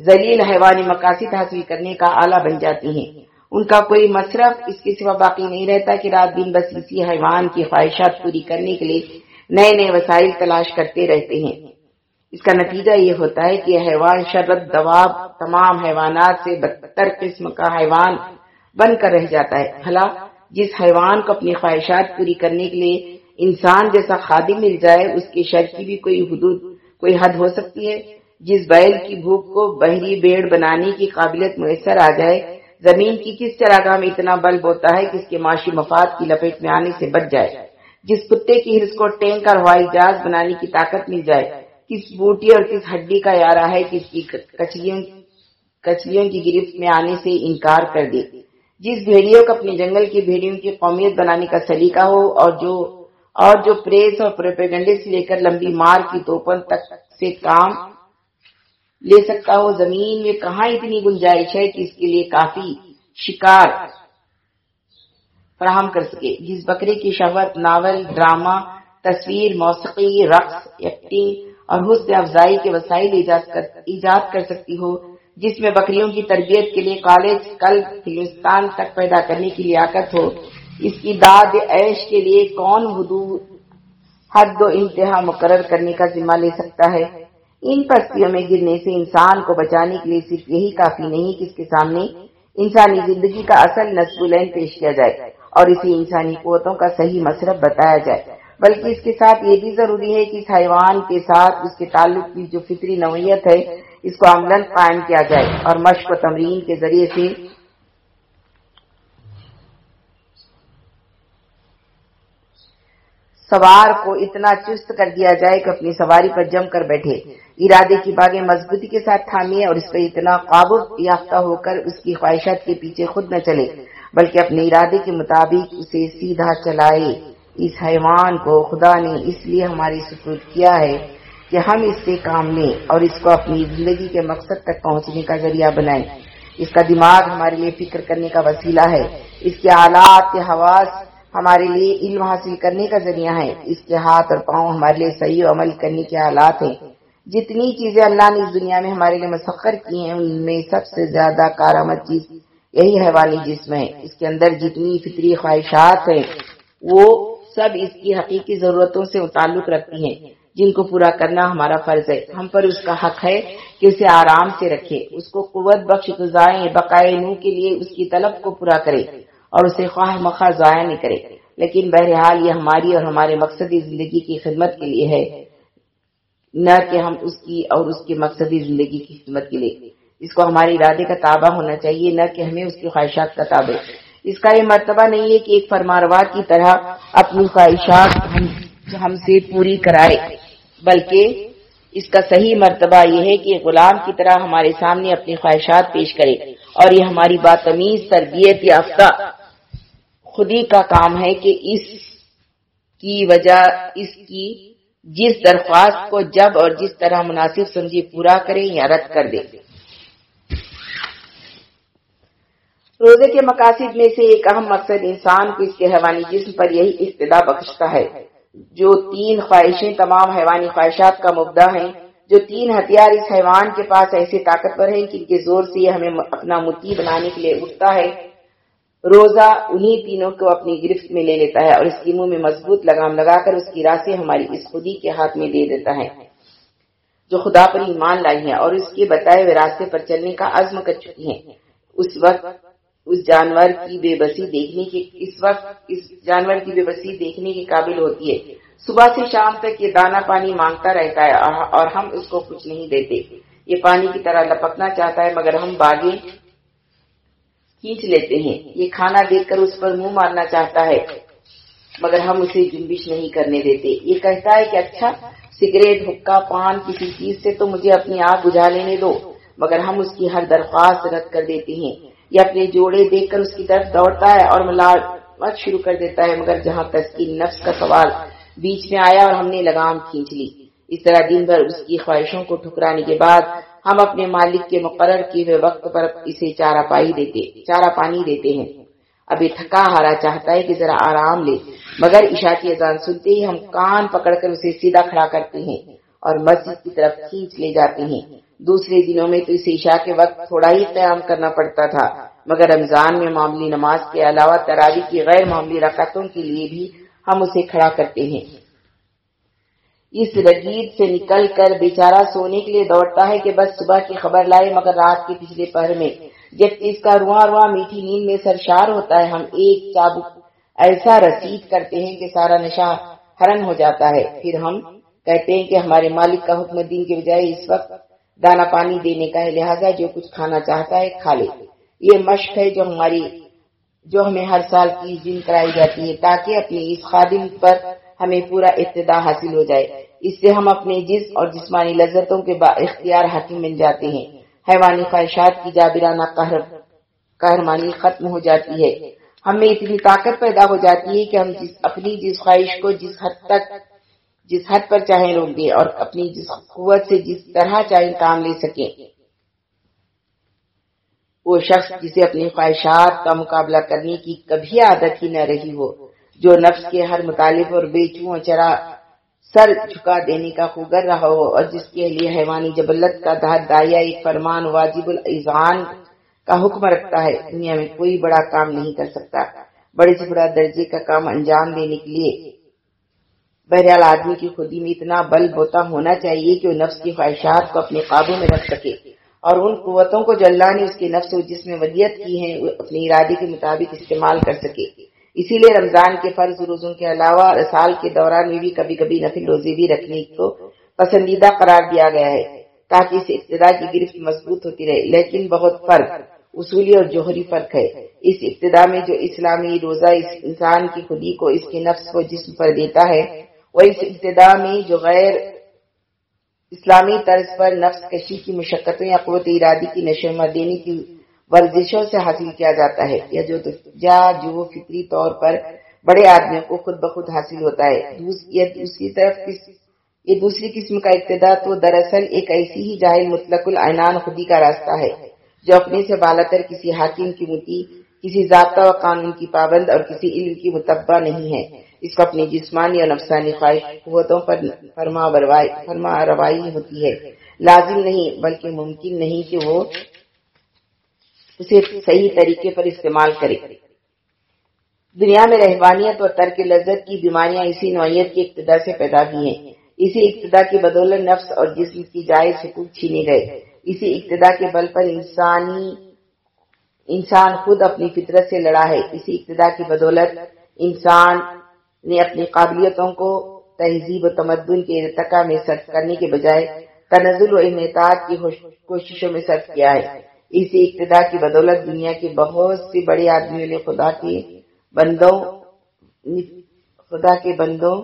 S1: ذلیل حیوانی مقاصد حاصل کرنے کا اعلیٰ بن جاتی ہیں۔ ان کا کوئی مصرف اس کے سوا باقی نہیں رہتا کہ رات دن بس اسی حیوان کی خواہشات پوری کرنے کے لیے نئے نئے وسائل تلاش کرتے رہتے ہیں۔ اس کا نتیجہ یہ ہوتا ہے کہ حیوان شرط دواب تمام حیوانات سے بدتر قسم کا حیوان بن کر رہ جاتا ہے۔ بھلا، جس حیوان کو اپنی خواہشات پوری کرنے کے لیے انسان جیسا خادم مل جائے، اس کے شر کی بھی کوئی حدود، کوئی حد ہو سکتی ہے۔ جس بیل کی بھوک کو بحری بیڑ بنانے کی قابلیت میسر آ جائے، زمین کی کس چراگاہ میں اتنا بل ہوتا ہے کہ اس کے معاشی مفاد کی لپیٹ میں آنے سے بچ جائے۔ جس کتے کی ہرس کو ٹینک اور ہوائی جہاز بنانے کی طاقت مل جائے کس بوٹی اور کس ہڈی کا یارہ ہے کس کی کچلیوں کی گرفت میں آنے سے انکار کر دے۔ جس بھیڑیوں کو اپنے جنگل کی بھیڑیوں کی قومیت بنانے کا سلیقہ ہو اور جو اور جو پریس اور پروپیگنڈے سے لے کر لمبی مار کی توپن تک سے کام لے سکتا ہو، زمین میں کہاں اتنی گنجائش ہے کہ اس کے لیے کافی شکار فراہم کر سکے۔ جس بکرے کی شہوت، ناول، ڈرامہ، تصویر، موسیقی، رقص، ایکٹنگ اور حسن افزائی کے وسائل ایجاد کر سکتی ہو، جس میں بکریوں کی تربیت کے لیے کالج کل ہندوستان تک پیدا کرنے کی لیاقت ہو۔ اس کی داد عیش کے لیے کون حدود حد و انتہا مقرر کرنے کا ذمہ لے سکتا ہے؟ ان پستیوں میں گرنے سے انسان کو بچانے کے لیے صرف یہی کافی نہیں کہ اس کے سامنے انسانی زندگی کا اصل نصب العین پیش کیا جائے اور اسی انسانی قوتوں کا صحیح مصرف بتایا جائے۔ بلکہ اس کے ساتھ یہ بھی ضروری ہے کہ اس حیوان کے ساتھ اس کے تعلق کی جو فطری نوعیت ہے، اس کو عمل قائم کیا جائے اور مشق و تمرین کے ذریعے سے سوار کو اتنا چست کر دیا جائے کہ اپنی سواری پر جم کر بیٹھے۔ ارادے کی باغیں مضبوطی کے ساتھ تھامے اور اس پر اتنا قابو یافتہ ہو کر اس کی خواہشات کے پیچھے خود نہ چلے، بلکہ اپنے ارادے کے مطابق اسے سیدھا چلائے۔ اس حیوان کو خدا نے اس لیے ہماری سپرد کیا ہے کہ ہم اس سے کام لیں اور اس کو اپنی زندگی کے مقصد تک پہنچنے کا ذریعہ بنائیں۔ اس کا دماغ ہمارے لیے فکر کرنے کا وسیلہ ہے۔ اس کے آلات کے حواس ہمارے لیے علم حاصل کرنے کا ذریعہ ہے اس کے ہاتھ اور پاؤں ہمارے لیے صحیح و عمل کرنے کے حالات ہیں۔ جتنی چیزیں اللہ نے اس دنیا میں ہمارے لیے مسخر کی ہیں، ان میں سب سے زیادہ کارآمد چیز یہی حیوانی جسم ہے۔ اس کے اندر جتنی فطری خواہشات ہیں، وہ سب اس کی حقیقی ضرورتوں سے تعلق رکھتی ہیں، جن کو پورا کرنا ہمارا فرض ہے۔ ہم پر اس کا حق ہے کہ اسے آرام سے رکھے۔ اس کو قوت بخش گزائیں بقائے نو کے لیے اس کی طلب کو پورا کرے اور اسے خواہ مخواہ ضائع نہیں کرے۔ لیکن بہرحال یہ ہماری اور ہمارے مقصدی زندگی کی خدمت کے لیے ہے۔ نہ کہ ہم اس کی اور اس کے مقصدی زندگی کی خدمت کے لیے۔ اس کو ہمارے ارادے کا تابع ہونا چاہیے، نہ کہ ہمیں اس کی خواہشات کا تابع۔ اس کا یہ مرتبہ نہیں ہے کہ ایک فرماروا کی طرح اپنی خواہشات ہم سے پوری کرائے، بلکہ اس کا صحیح مرتبہ یہ ہے کہ غلام کی طرح ہمارے سامنے اپنی خواہشات پیش کرے اور یہ ہماری باتمیز، تربیت، یافتہ خودی کا کام ہے کہ اس کی وجہ اس کی جس درخواست کو جب اور جس طرح مناسب سمجھے پورا کرے یا رد کر دے۔ روزے کے مقاصد میں سے ایک اہم مقصد انسان کو اس کے حیوانی جسم پر یہی ابتدا بخشتا ہے۔ جو تین خواہشیں تمام حیوانی خواہشات کا مبدہ ہیں، جو تین ہتھیار اس حیوان کے پاس ایسے طاقتور ہیں کہ ان کے زور سے یہ ہمیں اپنا متی بنانے کے لیے اٹھتا ہے۔ روزہ انہی تینوں کو اپنی گرفت میں لے لیتا ہے اور اس کی منہ میں مضبوط لگام لگا کر اس کی راسیں ہماری اس خودی کے ہاتھ میں دے دیتا ہے۔ جو خدا پر ایمان لائی ہے اور اس کے بتائے ہوئے راستے پر چلنے کا عزم کر چکی ہیں۔ اس وقت اس جانور کی بے بسی دیکھنے کے اس وقت اس جانور کی بے بسی دیکھنے کے قابل ہوتی ہے۔ صبح سے شام تک یہ دانا پانی مانگتا رہتا ہے اور ہم اس کو کچھ نہیں دیتے۔ یہ پانی کی طرح لپکنا چاہتا ہے مگر ہم باغے کھینچ لیتے ہیں۔ یہ کھانا دیکھ کر اس پر منہ مارنا چاہتا ہے مگر ہم اسے جنبش نہیں کرنے دیتے۔ یہ کہتا ہے کہ اچھا سگریٹ حکا پان کسی چیز سے تو مجھے اپنی آگ بجھا لینے دو، مگر ہم اس کی ہر درخواست رد کر دیتے ہیں۔ یہ اپنے جوڑے دیکھ کر اس کی طرف دوڑتا ہے اور ملازمت شروع کر دیتا ہے، مگر جہاں تسکین نفس کا سوال بیچ میں آیا اور ہم نے لگام کھینچ لی۔ اس طرح دن بھر اس کی خواہشوں کو ٹھکرانے کے بعد ہم اپنے مالک کے مقرر کیے ہوئے وقت پر اسے چارہ پائی دیتے، چارہ پانی دیتے ہیں۔ ابھی تھکا ہارا چاہتا ہے کہ ذرا آرام لے، مگر عشاء کی اذان سنتے ہی ہم کان پکڑ کر اسے سیدھا کھڑا کرتے ہیں اور مسجد کی طرف کھینچ لے جاتے ہیں۔ دوسرے دنوں میں تو اسے عشاء کے وقت تھوڑا ہی قیام کرنا پڑتا تھا، مگر رمضان میں معمولی نماز کے علاوہ تراوی کی غیر معمولی رکعتوں کے لیے بھی ہم اسے کھڑا کرتے ہیں۔ اس رگید سے نکل کر بیچارہ سونے کے لیے دوڑتا ہے کہ بس صبح کی خبر لائے مگر رات کے پچھلے پہر میں۔ جب اس کا رواں رواں میٹھی نیند میں سرشار ہوتا ہے، ہم ایک چابک ایسا رسید کرتے ہیں کہ سارا نشہ ہرن ہو جاتا ہے۔ پھر ہم کہتے ہیں کہ ہمارے مالک کا حکم دین کے بجائے اس وقت دانا پانی دینے کا ہے، لہٰذا جو کچھ کھانا چاہتا ہے کھا لے۔ یہ مشق ہے جو ہماری، جو ہمیں ہر سال کی دن کرائی جاتی ہے، تاکہ اپنی اس خادم پر ہمیں پورا ابتدا حاصل ہو جائے۔ اس سے ہم اپنے جسم اور جسمانی لذتوں کے با اختیار حاکم مل جاتے ہیں۔ حیوانی خواہشات کی جابرانہ قہرمانی ختم ہو جاتی ہے۔ ہمیں اتنی طاقت پیدا ہو جاتی ہے کہ ہم جس، اپنی جس خواہش کو جس حد تک جس حد پر چاہیں روک دیں اور اپنی جس قوت سے جس طرح چاہیں کام لے سکیں۔ وہ شخص جسے اپنی خواہشات کا مقابلہ کرنے کی کبھی عادت ہی نہ رہی ہو، جو نفس کے ہر مطالب اور بیچو چرا سر جھکا دینے کا خوگر رہا ہو اور جس کے لیے حیوانی جبلت کا دہت دایا ایک فرمان واجب الزان کا حکم رکھتا ہے۔ دنیا میں کوئی بڑا کام نہیں کر سکتا۔ بڑے سے بڑا درجے کا کام انجام دینے کے لیے بہرحال آدمی کی خودی میں اتنا بل بوتا ہونا چاہیے کہ وہ نفس کی خواہشات کو اپنے قابو میں رکھ سکے۔ اور ان قوتوں کو جو اللہ نے اس کے نفس و جس میں ودیت کی ہیں اپنے ارادے کے مطابق استعمال کر سکے۔ اسی لیے رمضان کے فرض روزوں کے علاوہ سال کے دوران میں بھی کبھی کبھی نفل روزے بھی رکھنے کو پسندیدہ قرار دیا گیا ہے، تاکہ اس ابتدا کی گرفت مضبوط ہوتی رہے۔ لیکن بہت فرق، اصولی اور جوہری فرق ہے۔ اس ابتدا میں جو اسلامی روزہ اس انسان کی خودی کو، اس کے نفس کو جسم پر دیتا ہے وہ اس ابتدا میں جو غیر اسلامی طرز پر نفس کشی کی مشقتوں یا قوت ارادی کی نشو دینے کی ورزشوں سے حاصل کیا جاتا ہے یا جو جا جو فطری طور پر بڑے آدمیوں کو خود بخود حاصل ہوتا ہے۔ دوسری طرف یہ دوسری قسم کا ابتدا تو دراصل ایک ایسی ہی جاہل مطلق العنان خودی کا راستہ ہے، جو اپنے سے بالاتر کسی حاکم کی متی، کسی ضابطہ و قانون کی پابند اور کسی علم کی متبع نہیں ہے۔ اس کو اپنی جسمانی اور نفسانی خواہش قوتوں پر فرما فرما روائی ہوتی ہے۔ لازم نہیں، بلکہ ممکن نہیں کہ وہ اسے صحیح طریقے پر استعمال کرے۔ دنیا میں رہبانیت اور ترک لذت کی بیماریاں اسی نوعیت کی ابتدا سے پیدا ہوئی ہیں۔ اسی ابتدا کی بدولت نفس اور جسم کی جائز حقوق چھینے گئے۔ اسی ابتدا کے بل پر انسانی انسان خود اپنی فطرت سے لڑا ہے۔ اسی ابتدا کی بدولت انسان نے اپنی قابلیتوں کو تہذیب و تمدن کے ارتقا میں صرف کرنے کے بجائے تنزل و امتاد کی کوششوں میں صرف کیا ہے۔ اسی ابتدا کی بدولت دنیا کے بہت سے بڑے آدمیوں نے خدا کے بندوں خدا کے بندوں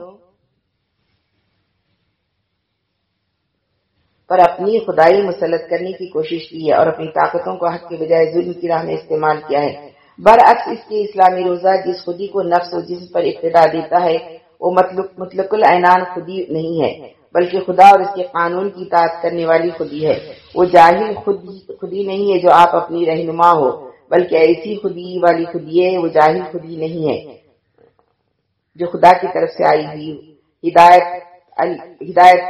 S1: پر اپنی خدائی مسلط کرنے کی کوشش کی ہے اور اپنی طاقتوں کو حق کے بجائے ظلم کی راہ میں استعمال کیا ہے۔ برعکس اس کے اسلامی روزہ جس خودی کو نفس و جسم پر ابتدا دیتا ہے، وہ مطلق العنان خودی نہیں ہے، بلکہ خدا اور اس کے قانون کی تعداد کرنے والی خودی ہے۔ وہ جاہل خودی نہیں ہے جو آپ اپنی رہنما ہو، بلکہ ایسی خودی والی خودی ہے، وہ جاہل خودی نہیں ہے۔ جو خدا کی طرف سے آئی ہوئی ہدایت ہدایت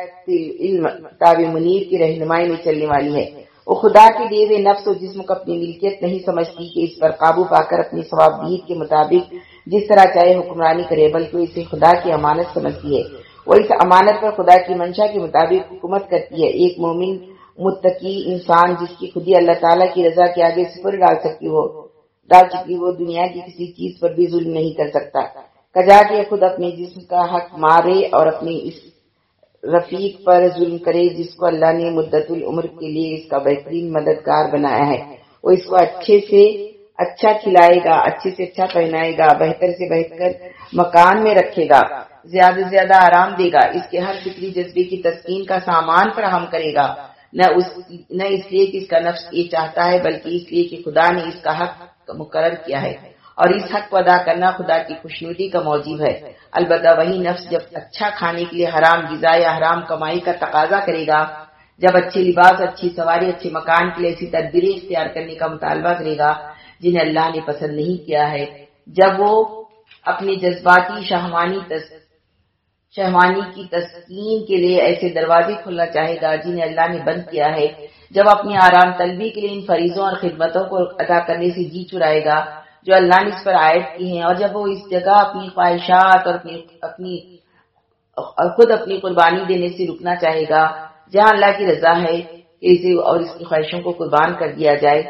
S1: علم کتاب منیر کی رہنمائی میں چلنے والی ہے۔ وہ خدا کے دیے ہوئے نفس و جسم کو اپنی ملکیت نہیں سمجھتی کہ اس پر قابو پا کر اپنی ثواب کے مطابق جس طرح چاہے حکمرانی کرے، بلکہ اسے خدا کی امانت سمجھتی ہے وہ اس امانت پر خدا کی منشا کے مطابق حکومت کرتی ہے۔ ایک مومن متقی انسان جس کی خودی اللہ تعالیٰ کی رضا کے آگے سفر ڈال سکتی ہو، ڈال چکی وہ دنیا کی کسی چیز پر بھی ظلم نہیں کر سکتا۔ کجا کے خود اپنے جسم کا حق مارے اور اپنی اس رفیق پر ظلم کرے، جس کو اللہ نے مدت العمر کے لیے اس کا بہترین مددگار بنایا ہے، وہ اس کو اچھے سے اچھا کھلائے گا، اچھے سے اچھا پہنائے گا، بہتر سے بہتر مکان میں رکھے گا، زیادہ سے زیادہ آرام دے گا، اس کے ہر فکری جذبے کی تسکین کا سامان فراہم کرے گا۔ نہ اس نہ اس لیے کہ اس کا نفس یہ چاہتا ہے، بلکہ اس لیے کہ خدا نے اس کا حق مقرر کیا ہے۔ اور اس حق کو ادا کرنا خدا کی خوشنودی کا موجود ہے۔ البتہ وہی نفس جب اچھا کھانے کے لیے حرام غذا یا حرام کمائی کا تقاضا کرے گا، جب اچھے لباس، اچھی سواری، اچھے مکان کے لیے ایسی تدبیریں اختیار کرنے کا مطالبہ کرے گا، جنہیں اللہ نے پسند نہیں کیا ہے۔ جب وہ اپنی جذباتی شہوانی شہوانی کی تسکین کے لیے ایسے دروازے کھلنا چاہے گا، جنہیں اللہ نے بند کیا ہے۔ جب اپنی آرام طلبی کے لیے ان فریضوں اور خدمتوں کو ادا کرنے سے جی چرائے گا جو اللہ نے اس پر عائد کی ہیں اور جب وہ اس جگہ اپنی خواہشات اور اپنی اپنی خود اپنی قربانی دینے سے رکنا چاہے گا، جہاں اللہ کی رضا ہے اسے اور اس کی خواہشوں کو قربان کر دیا جائے،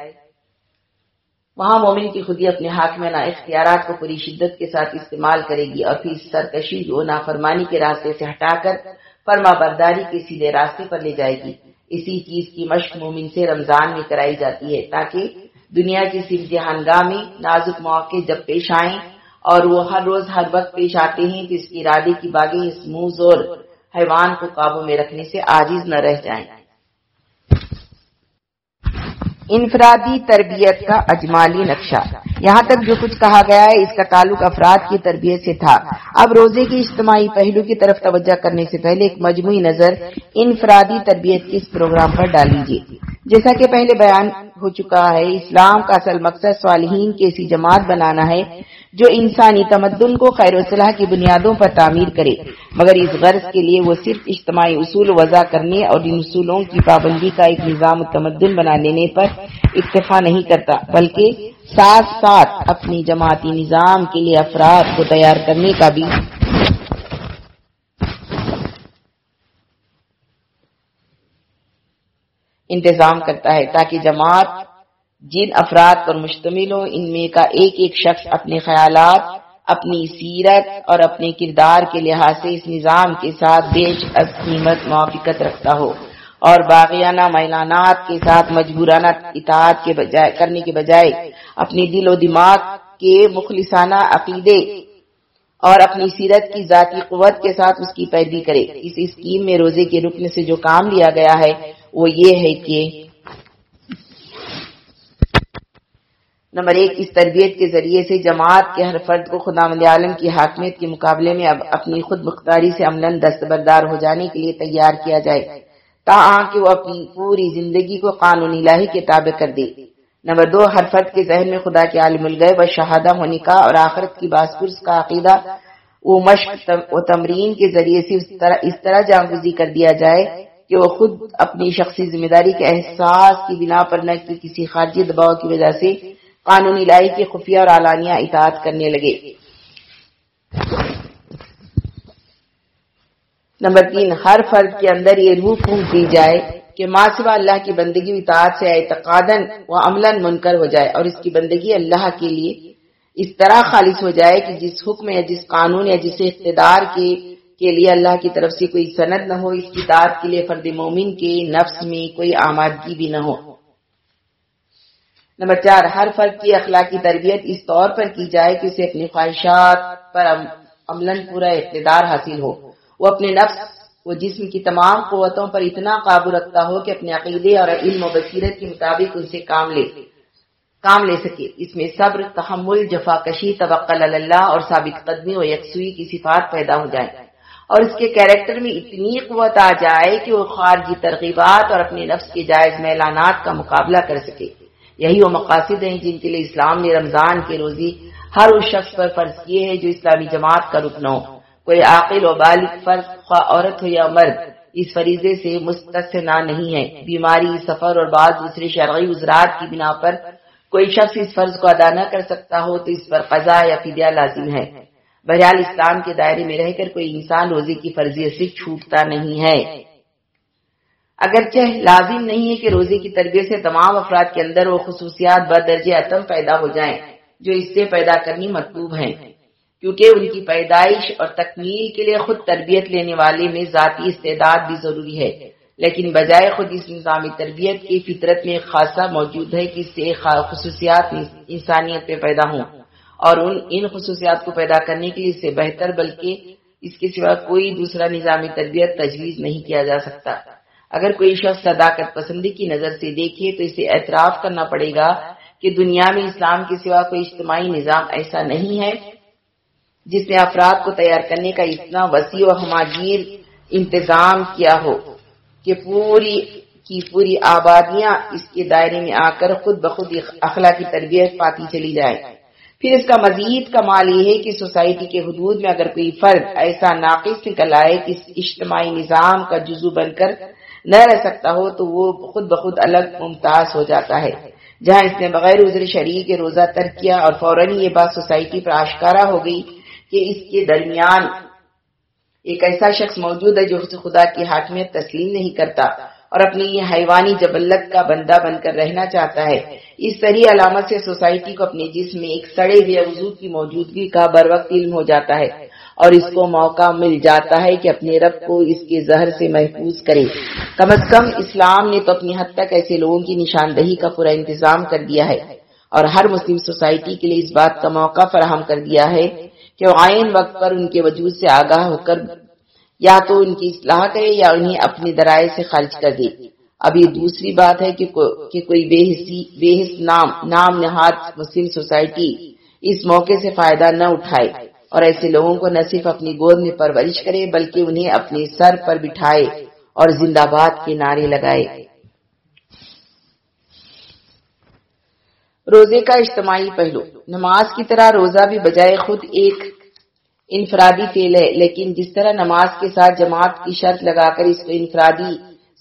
S1: وہاں مومن کی خودی اپنے حاکمانہ اختیارات کو پوری شدت کے ساتھ استعمال کرے گی اور پھر سرکشی جو نافرمانی کے راستے سے ہٹا کر فرما برداری کے سیدھے راستے پر لے جائے گی۔ اسی چیز کی مشق مومن سے رمضان میں کرائی جاتی ہے تاکہ دنیا کی امتحان میں نازک مواقع جب پیش آئیں اور وہ ہر روز ہر وقت پیش آتے ہیں تو اس کی ارادے کی باغیں اس موز اور حیوان کو قابو میں رکھنے سے عاجز نہ رہ جائیں۔ انفرادی تربیت کا اجمالی نقشہ۔ یہاں تک جو کچھ کہا گیا ہے، اس کا تعلق افراد کی تربیت سے تھا۔ اب روزے کی اجتماعی پہلو کی طرف توجہ کرنے سے پہلے ایک مجموعی نظر انفرادی تربیت کے اس پروگرام پر ڈال لیجیے جیسا کہ پہلے بیان ہو چکا ہے، اسلام کا اصل مقصد صالحین کی ایسی جماعت بنانا ہے جو انسانی تمدن کو خیر و صلاح کی بنیادوں پر تعمیر کرے۔ مگر اس غرض کے لیے وہ صرف اجتماعی اصول وضع کرنے اور ان اصولوں کی پابندی کا ایک نظام تمدن بنا لینے پر اکتفا نہیں کرتا، بلکہ ساتھ ساتھ اپنی جماعتی نظام کے لیے افراد کو تیار کرنے کا بھی انتظام کرتا ہے تاکہ جماعت، جن افراد پر مشتمل ہو، ان میں کا ایک ایک شخص اپنے خیالات، اپنی سیرت اور اپنے کردار کے لحاظ سے اس نظام کے ساتھ بیش قیمت موافقت رکھتا ہو اور باغیانہ میلانات کے ساتھ مجبورانہ اطاعت کے بجائے، کرنے کے بجائے اپنی دل و دماغ کے مخلصانہ عقیدے اور اپنی سیرت کی ذاتی قوت کے ساتھ اس کی پیروی کرے۔ اس اسکیم میں روزے کے رکن سے جو کام لیا گیا ہے وہ یہ ہے کہ نمبر ایک، اس تربیت کے ذریعے سے جماعت کے ہر فرد کو خدا مند عالم کی حاکمیت کے مقابلے میں اب اپنی خود مختاری سے عمل دستبردار ہو جانے کے لیے تیار کیا جائے تاکہ وہ اپنی پوری زندگی کو قانونی لاہی کے تابع کر دے۔ نمبر دو، ہر فرد کے ذہن میں خدا کے عالم الغیب و شہادہ ہونے کا اور آخرت کی باسپرس کا عقیدہ وہ مشق و تمرین کے ذریعے سے اس طرح جانگزی کر دیا جائے۔ کہ وہ خود اپنی شخصی ذمہ داری کے احساس کی بنا پر نہ کہ کسی خارجی دباؤ کی وجہ سے قانونی لائی کی خفیہ اور اعلانیہ اطاعت کرنے لگے۔ نمبر تین، ہر فرد کے اندر یہ روح پھونک دی جائے کہ ماں سوا اللہ کی بندگی اطاعت سے اعتقادن و عملاً منکر ہو جائے اور اس کی بندگی اللہ کے لیے اس طرح خالص ہو جائے کہ جس حکم یا جس قانون یا جس اقتدار کے کے لیے اللہ کی طرف سے کوئی سند نہ ہو، اس کی کے لیے فرد مومن کے نفس میں کوئی آمادگی بھی نہ ہو۔ نمبر چار، ہر فرد کی اخلاقی تربیت اس طور پر کی جائے کہ اسے اپنی خواہشات پر عملاً پورا اقتدار حاصل ہو۔ وہ اپنے نفس، وہ جسم کی تمام قوتوں پر اتنا قابو رکھتا ہو کہ اپنے عقیدے اور علم و بصیرت کے مطابق ان سے کام لے کام لے سکے۔ اس میں صبر، تحمل، جفا کشی اللہ اور ثابت قدمی و یکسوئی کی صفات پیدا ہو جائے اور اس کے کیریکٹر میں اتنی قوت آ جائے کہ وہ خارجی ترغیبات اور اپنے نفس کے جائز میلانات کا مقابلہ کر سکے۔ یہی وہ مقاصد ہیں جن کے لیے اسلام نے رمضان کے روزی ہر اس شخص پر فرض کیے ہیں جو اسلامی جماعت کا رکن ہو۔ کوئی عاقل و بالغ فرض خواہ عورت ہو یا مرد، اس فریضے سے مستثنا نہیں ہے۔ بیماری، سفر اور بعض دوسرے شرعی عذرات کی بنا پر کوئی شخص اس فرض کو ادا نہ کر سکتا ہو تو اس پر قضا یا فدیہ لازم ہے۔ بہرحال اسلام کے دائرے میں رہ کر کوئی انسان روزے کی فرضیت سے چھوٹتا نہیں ہے۔ اگرچہ لازم نہیں ہے کہ روزے کی تربیت سے تمام افراد کے اندر وہ خصوصیات بدرج عتم پیدا ہو جائیں، جو اس سے پیدا کرنی مطلوب ہیں۔ کیونکہ ان کی پیدائش اور تکمیل کے لیے خود تربیت لینے والے میں ذاتی استعداد بھی ضروری ہے۔ لیکن بجائے خود اس نظامی تربیت کی، فطرت میں خاصا موجود ہے کہ اس سے خصوصیات انسانیت پہ پیدا ہوں۔ اور ان ان خصوصیات کو پیدا کرنے کے لیے اس سے بہتر، بلکہ اس کے سوا کوئی دوسرا نظامی تربیت تجویز نہیں کیا جا سکتا۔ اگر کوئی شخص صداقت پسندی کی نظر سے دیکھے تو اسے اعتراف کرنا پڑے گا کہ دنیا میں اسلام کے سوا کوئی اجتماعی نظام ایسا نہیں ہے جس نے افراد کو تیار کرنے کا اتنا وسیع و ہماگیر انتظام کیا ہو کہ پوری کی پوری آبادیاں اس کے دائرے میں آ کر خود بخود اخلاقی تربیت پاتی چلی جائے پھر اس کا مزید کمال یہ ہے کہ سوسائٹی کے حدود میں اگر کوئی فرد ایسا ناقص نکل آئے کہ اجتماعی نظام کا جزو بن کر نہ رہ سکتا ہو تو وہ خود بخود الگ ممتاز ہو جاتا ہے۔ جہاں اس نے بغیر عذر شریع کے روزہ ترک کیا اور فوراً یہ بات سوسائٹی پر آشکارا ہو گئی کہ اس کے درمیان ایک ایسا شخص موجود ہے جو خدا کی حاکمیت تسلیم نہیں کرتا۔ اور اپنی یہ حیوانی جبلت کا بندہ بن کر رہنا چاہتا ہے۔ اس طرح علامت سے سوسائٹی کو اپنے جسم میں ایک سڑے ہوئے وضو کی موجودگی کا بر وقت علم ہو جاتا ہے اور اس کو موقع مل جاتا ہے کہ اپنے رب کو اس کے زہر سے محفوظ کرے۔ کم از کم اسلام نے تو اپنی حد تک ایسے لوگوں کی نشاندہی کا پورا انتظام کر دیا ہے اور ہر مسلم سوسائٹی کے لیے اس بات کا موقع فراہم کر دیا ہے کہ وہ آئین وقت پر ان کے وجود سے آگاہ ہو کر یا تو ان کی اصلاح کرے یا انہیں اپنی درائے سے خرچ کر دے۔ اب یہ دوسری بات ہے کہ کہ کوئی بے حسی بے حس نام نام نہاد مسلم سوسائٹی اس موقع سے فائدہ نہ اٹھائے اور ایسے لوگوں کو نہ صرف اپنی گود میں پرورش کرے بلکہ انہیں اپنے سر پر بٹھائے اور زندہ باد کے نعرے لگائے۔ روزے کا اجتماعی پہلو۔ نماز کی طرح روزہ بھی بجائے خود ایک انفرادی فیل ہے، لیکن جس طرح نماز کے ساتھ جماعت کی شرط لگا کر اس کو انفرادی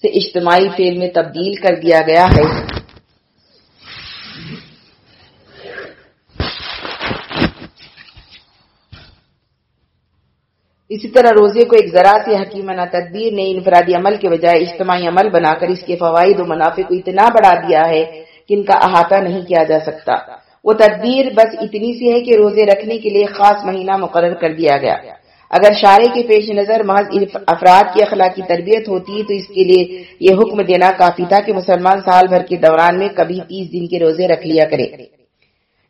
S1: سے اجتماعی فیل میں تبدیل کر دیا گیا ہے۔ اسی طرح روزے کو ایک ذرا سے حکیمانہ تدبیر نے انفرادی عمل کے بجائے اجتماعی عمل بنا کر اس کے فوائد و منافع کو اتنا بڑھا دیا ہے کہ ان کا احاطہ نہیں کیا جا سکتا۔ وہ تدبیر بس اتنی سی ہے کہ روزے رکھنے کے لیے خاص مہینہ مقرر کر دیا گیا۔ اگر شارے کے پیش نظر محض افراد کی اخلاقی تربیت ہوتی تو اس کے لیے یہ حکم دینا کافی تھا کہ مسلمان سال بھر کے دوران میں کبھی تیس دن کے روزے رکھ لیا کرے۔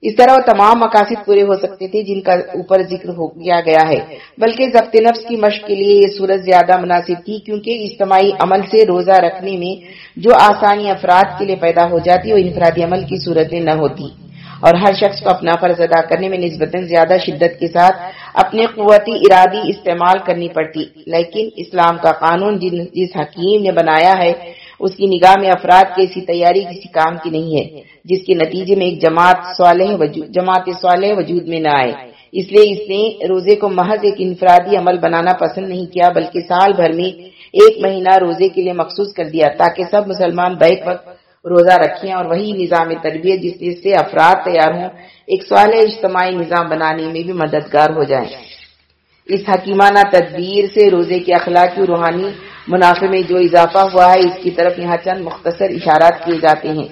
S1: اس طرح وہ تمام مقاصد پورے ہو سکتے تھے جن کا اوپر ذکر ہو کیا گیا ہے۔ بلکہ ضبط نفس کی مشق کے لیے یہ صورت زیادہ مناسب تھی کیونکہ اجتماعی عمل سے روزہ رکھنے میں جو آسانی افراد کے لیے پیدا ہو جاتی وہ انفرادی عمل کی صورت میں نہ ہوتی۔ اور ہر شخص کو اپنا فرض ادا کرنے میں نسبتاً زیادہ شدت کے ساتھ اپنے قوتی ارادی استعمال کرنی پڑتی۔ لیکن اسلام کا قانون جس حکیم نے بنایا ہے، اس کی نگاہ میں افراد کی ایسی تیاری کسی کام کی نہیں ہے، جس کے نتیجے میں ایک جماعت صالح وجود جماعت صالح وجود میں نہ آئے۔ اس لیے اس نے روزے کو محض ایک انفرادی عمل بنانا پسند نہیں کیا، بلکہ سال بھر میں ایک مہینہ روزے کے لیے مخصوص کر دیا، تاکہ سب مسلمان بیک وقت روزہ رکھیں اور وہی نظام تربیت جس سے افراد تیار ہوں، ایک سوال اجتماعی نظام بنانے میں بھی مددگار ہو جائیں۔ اس حکیمانہ تدبیر سے روزے کے اخلاقی روحانی منافع میں جو اضافہ ہوا ہے، اس کی طرف یہاں چند مختصر اشارات کیے جاتے ہیں۔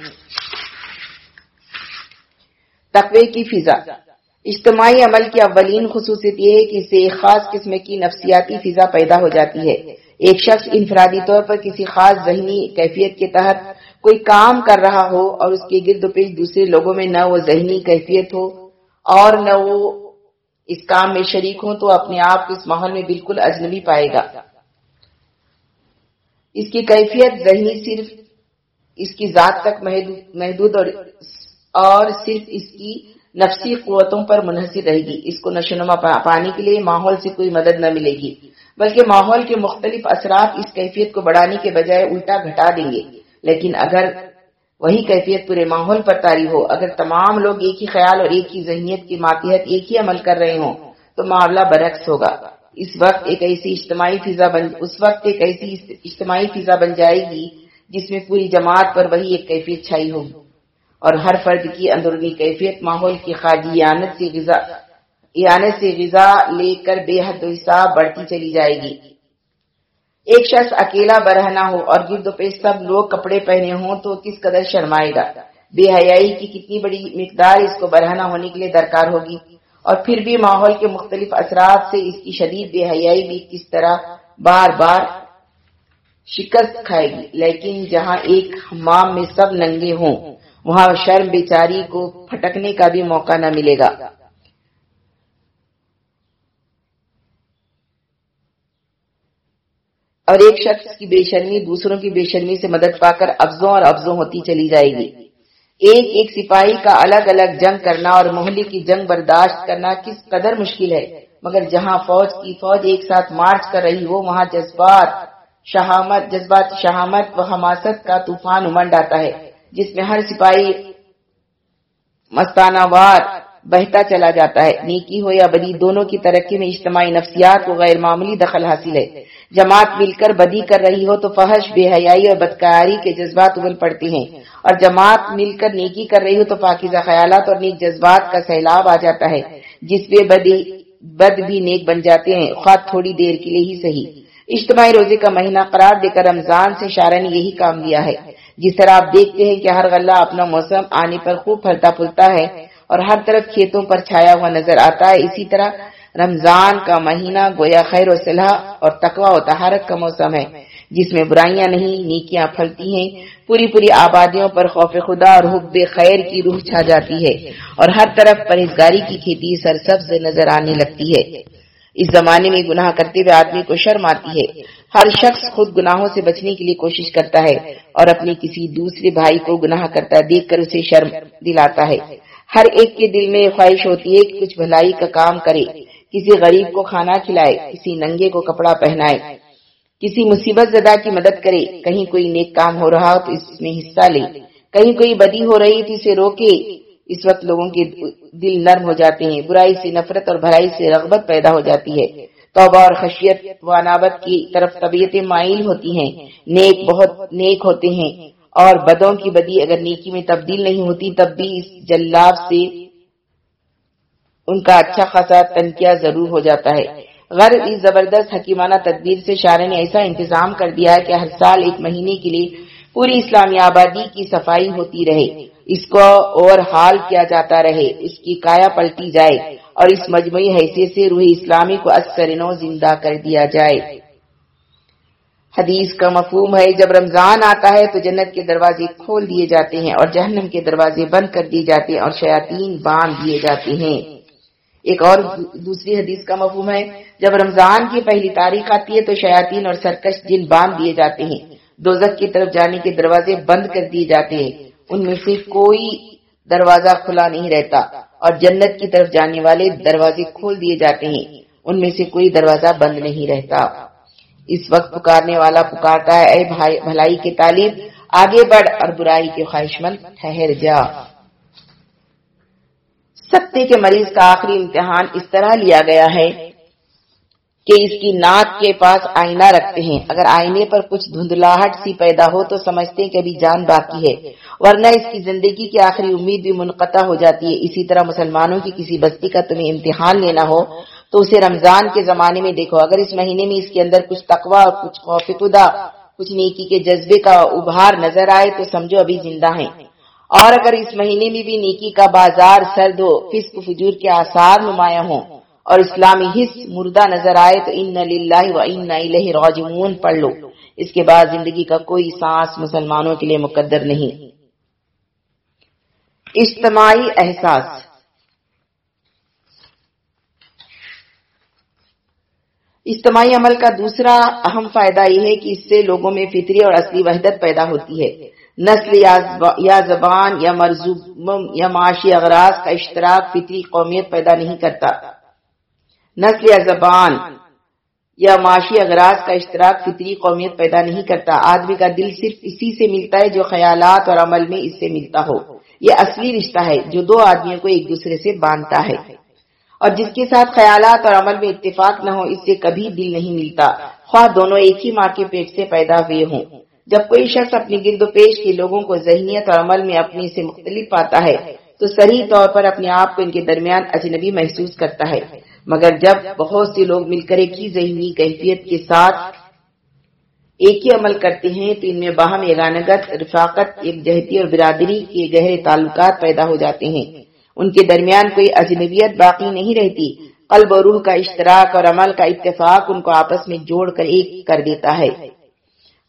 S1: تقوی کی فضا۔ اجتماعی عمل کی اولین خصوصیت یہ ہے کہ اسے ایک خاص قسم کی نفسیاتی فضا پیدا ہو جاتی ہے۔ ایک شخص انفرادی طور پر کسی خاص ذہنی کیفیت کے تحت کوئی کام کر رہا ہو اور اس کے گرد و پیش دوسرے لوگوں میں نہ وہ ذہنی کیفیت ہو اور نہ وہ اس کام میں شریک ہوں تو اپنے آپ کو اس ماحول میں بالکل اجنبی پائے گا۔ اس کی کیفیت ذہنی صرف اس کی ذات تک محدود اور اور صرف اس کی نفسی قوتوں پر منحصر رہے گی۔ اس کو نشونما پانے کے لیے ماحول سے کوئی مدد نہ ملے گی۔ بلکہ ماحول کے مختلف اثرات اس کیفیت کو بڑھانے کے بجائے الٹا گھٹا دیں گے۔ لیکن اگر وہی کیفیت پورے ماحول پر تاری ہو، اگر تمام لوگ ایک ہی خیال اور ایک ہی ذہنیت کی ماتحت، ایک ہی عمل کر رہے ہوں، تو معاملہ برعکس ہوگا۔ اس وقت ایک ایسی اجتماعی فضا بن، اس وقت ایک ایسی اجتماعی فضا بن جائے گی جس میں پوری جماعت پر وہی ایک کیفیت چھائی ہوگی اور ہر فرد کی اندرونی کیفیت، ماحول کی خارجی اعانت سے غذا سے غذا لے کر بے حد و حساب بڑھتی چلی جائے گی۔ ایک شخص اکیلا برہنا ہو اور گرد و پیش سب لوگ کپڑے پہنے ہوں تو کس قدر شرمائے گا؟ بے حیائی کی کتنی بڑی مقدار اس کو برہنا ہونے کے لیے درکار ہوگی؟ اور پھر بھی ماحول کے مختلف اثرات سے اس کی شدید بے حیائی بھی کس طرح بار بار شکست کھائے گی؟ لیکن جہاں ایک حمام میں سب ننگے ہوں، وہاں شرم بیچاری کو پھٹکنے کا بھی موقع نہ ملے گا۔ اور ایک شخص کی بے شرمی دوسروں کی بے شرمی سے مدد پا کر افزوں اور افزوں ہوتی چلی جائے گی۔ ایک ایک سپاہی کا الگ الگ جنگ کرنا اور محلے کی جنگ برداشت کرنا کس قدر مشکل ہے، مگر جہاں فوج کی فوج ایک ساتھ مارچ کر رہی ہو، وہاں جذبات شہامت جذبات شہامت و حماست کا طوفان امنڈ آتا ہے، جس میں ہر سپاہی مستانہ وار بہتا چلا جاتا ہے۔ نیکی ہو یا بدی، دونوں کی ترقی میں اجتماعی نفسیات کو غیر معمولی دخل حاصل ہے۔ جماعت مل کر بدی کر رہی ہو تو فحش، بے حیائی اور بدکاری کے جذبات ابل پڑتے ہیں۔ اور جماعت مل کر نیکی کر رہی ہو تو پاکیزہ خیالات اور نیک جذبات کا سیلاب آ جاتا ہے۔ جس پہ بدی، بد بھی نیک بن جاتے ہیں۔ خواہ تھوڑی دیر کے لیے ہی صحیح۔ اجتماعی روزے کا مہینہ قرار دے کر رمضان سے شارہ نے یہی کام لیا ہے۔ جس طرح آپ دیکھتے ہیں کہ ہر غلہ اپنا موسم آنے پر خوب پھلتا پھلتا ہے اور ہر طرف کھیتوں پر چھایا ہوا نظر آتا ہے، اسی طرح رمضان کا مہینہ گویا خیر و صلاح اور تقوا و تہارت کا موسم ہے، جس میں برائیاں نہیں، نیکیاں پھلتی ہیں۔ پوری پوری آبادیوں پر خوف خدا اور حب خیر کی روح چھا جاتی ہے اور ہر طرف پرہیزگاری کی کھیتی سرسبز نظر آنے لگتی ہے۔ اس زمانے میں گناہ کرتے ہوئے آدمی کو شرم آتی ہے۔ ہر شخص خود گناہوں سے بچنے کے لیے کوشش کرتا ہے اور اپنے کسی دوسرے بھائی کو گناہ کرتا دیکھ کر اسے شرم دلاتا ہے۔ ہر ایک کے دل میں خواہش ہوتی ہے کہ کچھ بھلائی کا کام کرے۔ کسی غریب کو کھانا کھلائے، کسی ننگے کو کپڑا پہنائے، کسی مصیبت زدہ کی مدد کرے، کہیں کوئی نیک کام ہو رہا ہو تو اس میں حصہ لے، کہیں کوئی بدی ہو رہی تو اسے روکے۔ اس وقت لوگوں کے دل نرم ہو جاتے ہیں، برائی سے نفرت اور بھلائی سے رغبت پیدا ہو جاتی ہے۔ توبہ اور خشیت و عنابت کی طرف طبیعتیں مائل ہوتی ہیں۔ نیک بہت نیک ہوتے ہیں اور بدوں کی بدی اگر نیکی میں تبدیل نہیں ہوتی، تب بھی اس جلاب سے ان کا اچھا خاصا تنکیہ ضرور ہو جاتا ہے۔ غرض اس زبردست حکیمانہ تدبیر سے شارے نے ایسا انتظام کر دیا ہے کہ ہر سال ایک مہینے کے لیے پوری اسلامی آبادی کی صفائی ہوتی رہے۔ اس کو اور حال کیا جاتا رہے، اس کی کایا پلٹی جائے اور اس مجموعی حیثیت سے روح اسلامی کو اثرنو زندہ کر دیا جائے۔ حدیث کا مفہوم ہے، جب رمضان آتا ہے تو جنت کے دروازے کھول دیے جاتے ہیں اور جہنم کے دروازے بند کر دیے جاتے ہیں اور شیاطین باندھ دیے جاتے ہیں۔ ایک اور دوسری حدیث کا مفہوم ہے، جب رمضان کی پہلی تاریخ آتی ہے تو شیاطین اور سرکش جن باندھ دیے جاتے ہیں دوزک کی طرف جانے کے دروازے بند کر دیے جاتے ہیں۔ ان میں سے کوئی دروازہ کھلا نہیں رہتا اور جنت کی طرف جانے والے دروازے کھول دیے جاتے ہیں۔ ان میں سے کوئی دروازہ بند نہیں رہتا۔ اس وقت پکارنے والا پکارتا ہے، اے بھلائی کے طالب، آگے بڑھ اور برائی کے خواہش مند ٹھہر جا۔ ستے کے مریض کا آخری امتحان اس طرح لیا گیا ہے کہ اس کی ناک کے پاس آئینہ رکھتے ہیں۔ اگر آئینے پر کچھ دھندلاہٹ سی پیدا ہو تو سمجھتے ہیں کہ ابھی جان باقی ہے۔ ورنہ اس کی زندگی کی آخری امید بھی منقطع ہو جاتی ہے۔ اسی طرح مسلمانوں کی کسی بستی کا تمہیں امتحان لینا ہو تو اسے رمضان کے زمانے میں دیکھو۔ اگر اس مہینے میں اس کے اندر کچھ تقوا اور کچھ خوف خدا، کچھ نیکی کے جذبے کا ابھار نظر آئے تو سمجھو ابھی زندہ ہیں۔ اور اگر اس مہینے میں بھی نیکی کا بازار سرد ہو فسق فجور کے آثار نمایاں ہوں اور اسلامی حص مردہ نظر آئے تو ان للہ و ان راجمون پڑھ لو۔ اس کے بعد زندگی کا کوئی سانس مسلمانوں کے لیے مقدر نہیں۔ اجتماعی احساس۔ اجتماعی عمل کا دوسرا اہم فائدہ یہ ہے کہ اس سے لوگوں میں فطری اور اصلی وحدت پیدا ہوتی ہے۔ نسل یا زبان یا مرزوب یا معاشی اغراض کا اشتراک فطری قومیت پیدا نہیں کرتا۔ نسل یا زبان یا معاشی اغراض کا اشتراک فطری قومیت پیدا نہیں کرتا۔ آدمی کا دل صرف اسی سے ملتا ہے جو خیالات اور عمل میں اس سے ملتا ہو۔ یہ اصلی رشتہ ہے جو دو آدمیوں کو ایک دوسرے سے باندھتا ہے۔ اور جس کے ساتھ خیالات اور عمل میں اتفاق نہ ہو، اس سے کبھی دل نہیں ملتا۔ خواہ دونوں ایک ہی ماں کے پیٹ سے پیدا ہوئے ہوں۔ جب کوئی شخص اپنی گرد و پیش کے لوگوں کو ذہنیت اور عمل میں اپنی سے مختلف پاتا ہے، تو صحیح طور پر اپنے آپ کو ان کے درمیان اجنبی محسوس کرتا ہے۔ مگر جب بہت سے لوگ مل کر ایک ہی ذہنی کیفیت کے ساتھ ایک ہی عمل کرتے ہیں، تو ان میں باہم ایرانگت رفاقت، ایک جہتی اور برادری کے گہرے تعلقات پیدا ہو جاتے ہیں۔ ان کے درمیان کوئی اجنبیت باقی نہیں رہتی۔ قلب و روح کا اشتراک اور عمل کا اتفاق ان کو آپس میں جوڑ کر ایک کر دیتا ہے۔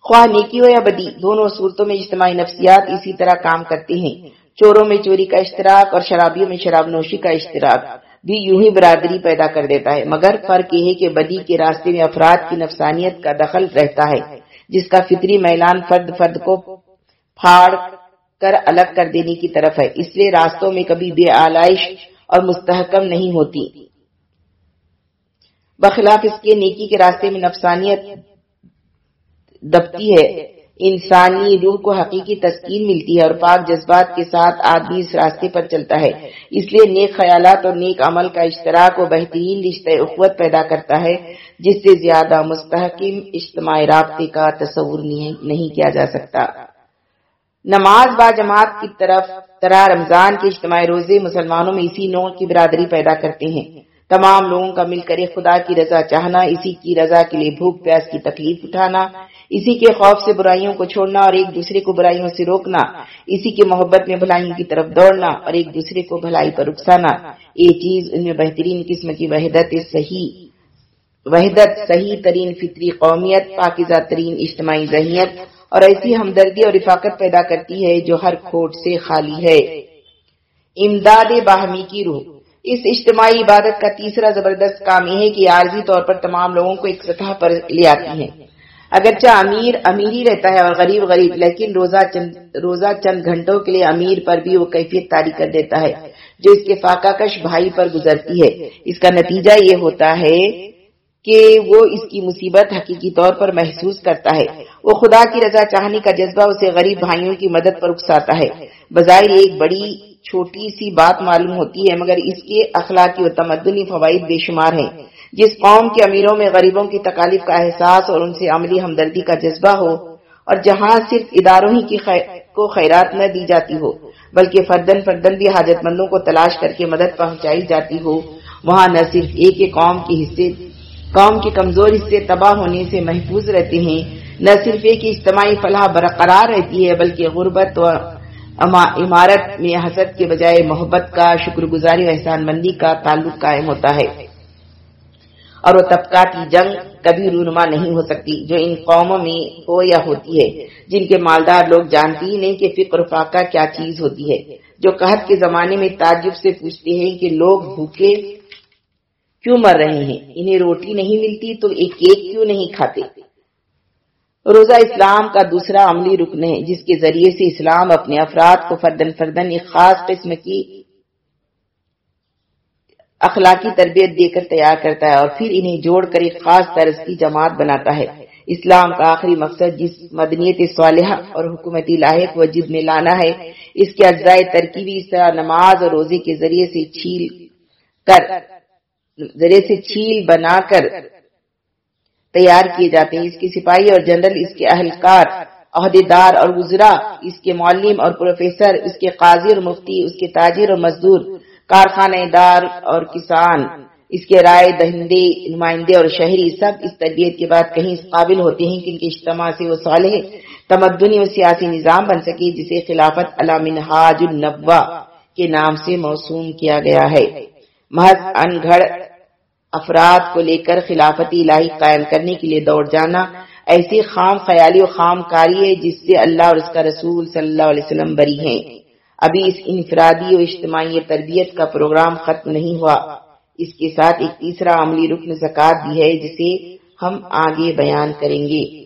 S1: خواہ نیکی ہو یا بدی، دونوں صورتوں میں اجتماعی نفسیات اسی طرح کام کرتے ہیں۔ چوروں میں چوری کا اشتراک اور شرابیوں میں شراب نوشی کا اشتراک بھی یوں ہی برادری پیدا کر دیتا ہے۔ مگر فرق یہ ہے کہ بدی کے راستے میں افراد کی نفسانیت کا دخل رہتا ہے، جس کا فطری میلان فرد فرد کو پھاڑ کر الگ کر دینے کی طرف ہے۔ اس لیے راستوں میں کبھی بے آلائش اور مستحکم نہیں ہوتی۔ بخلاف اس کے نیکی کے راستے میں نفسانیت دبتی ہے۔ انسانی روح کو حقیقی تسکین ملتی ہے اور پاک جذبات کے ساتھ آدمی اس راستے پر چلتا ہے۔ اس لیے نیک خیالات اور نیک عمل کا اشتراک و بہترین رشتہ اخوت پیدا کرتا ہے، جس سے زیادہ مستحکم اجتماعی رابطے کا تصور نہیں کیا جا سکتا۔ نماز با جماعت کی طرف طرح رمضان کے اجتماعی روزے مسلمانوں میں اسی نوع کی برادری پیدا کرتے ہیں۔ تمام لوگوں کا مل کر خدا کی رضا چاہنا، اسی کی رضا کے لیے بھوک پیاس کی تکلیف اٹھانا، اسی کے خوف سے برائیوں کو چھوڑنا اور ایک دوسرے کو برائیوں سے روکنا، اسی کے محبت میں بھلائیوں کی طرف دوڑنا اور ایک دوسرے کو بھلائی پر رکسانا یہ چیز ان میں بہترین قسم کی وحدت صحیح وحدت صحیح ترین فطری قومیت پاکزہ ترین اجتماعی ذہنیت اور ایسی ہمدردی اور رفاقت پیدا کرتی ہے جو ہر کھوٹ سے خالی ہے۔ امداد باہمی کی روح۔ اس اجتماعی عبادت کا تیسرا زبردست کام یہ ہے کہ عارضی طور پر تمام لوگوں کو ایک سطح پر لے آتی ہے۔ اگرچہ امیر امیر ہی رہتا ہے اور غریب غریب، لیکن روزہ چند روزہ چند گھنٹوں کے لیے امیر پر بھی وہ کیفیت تاری کر دیتا ہے، جو اس کے فاقہ کش بھائی پر گزرتی ہے۔ اس کا نتیجہ یہ ہوتا ہے کہ وہ اس کی مصیبت حقیقی طور پر محسوس کرتا ہے۔ وہ خدا کی رضا چاہنے کا جذبہ اسے غریب بھائیوں کی مدد پر اکساتا ہے۔ بظاہر ایک بڑی چھوٹی سی بات معلوم ہوتی ہے، مگر اس کے اخلاقی و تمدنی فوائد بے شمار ہیں۔ جس قوم کے امیروں میں غریبوں کی تکالیف کا احساس اور ان سے عملی ہمدردی کا جذبہ ہو، اور جہاں صرف اداروں ہی کی خیر کو خیرات نہ دی جاتی ہو، بلکہ فردن فردن بھی حاجت مندوں کو تلاش کر کے مدد پہنچائی جاتی ہو، وہاں نہ صرف ایک ایک قوم کے حصے قوم کے کمزور حصے تباہ ہونے سے محفوظ رہتے ہیں، نہ صرف ایک اجتماعی فلاح برقرار رہتی ہے، بلکہ غربت و عمارت میں حسد کے بجائے محبت کا شکر گزاری و احسان مندی کا تعلق قائم ہوتا ہے۔ اور وہ طبقاتی جنگ کبھی رونما نہیں ہو سکتی، جو ان قوموں میں ہو یا ہوتی ہے۔ جن کے مالدار لوگ جانتی ہی نہیں کہ فکر فاقہ کیا چیز ہوتی ہے۔ جو قحط کے زمانے میں تعجب سے پوچھتے ہیں کہ لوگ بھوکے کیوں مر رہے ہیں؟ انہیں روٹی نہیں ملتی تو ایک کیک کیوں نہیں کھاتے؟ روزہ اسلام کا دوسرا عملی رکن ہے، جس کے ذریعے سے اسلام اپنے افراد کو فردن فردن ایک خاص قسم کی اخلاقی تربیت دے کر تیار کرتا ہے اور پھر انہیں جوڑ کر ایک خاص طرز کی جماعت بناتا ہے۔ اسلام کا آخری مقصد جس مدنیت صالحہ اور حکومتی لاحق وجد میں لانا ہے، اس کے اجزاء ترکیبی اس طرح نماز اور روزے کے ذریعے سے چھیل کر، ذریعے سے چھیل بنا کر تیار کیے جاتے ہیں اس کے سپاہی اور جنرل، اس کے اہلکار عہدے دار اور گزرا اس کے معلم اور پروفیسر، اس کے قاضی اور مفتی، اس کے تاجر اور مزدور، کارخانہ دار اور کسان، اس کے رائے دہندے، نمائندے اور شہری، سب اس تربیت کے بعد کہیں اس قابل ہوتے ہیں کہ ان کے اجتماع سے وہ صالح، تمدنی و سیاسی نظام بن سکے، جسے خلافت علامنحاج النبا کے نام سے موسوم کیا گیا ہے۔ محض ان گھڑ افراد کو لے کر خلافتی الہی قائم کرنے کے لیے دوڑ جانا ایسی خام خیالی و خام کاری ہے جس سے اللہ اور اس کا رسول صلی اللہ علیہ وسلم بری ہیں۔ ابھی اس انفرادی و اجتماعی تربیت کا پروگرام ختم نہیں ہوا۔ اس کے ساتھ ایک تیسرا عملی رکن زکات بھی ہے جسے ہم آگے بیان کریں گے۔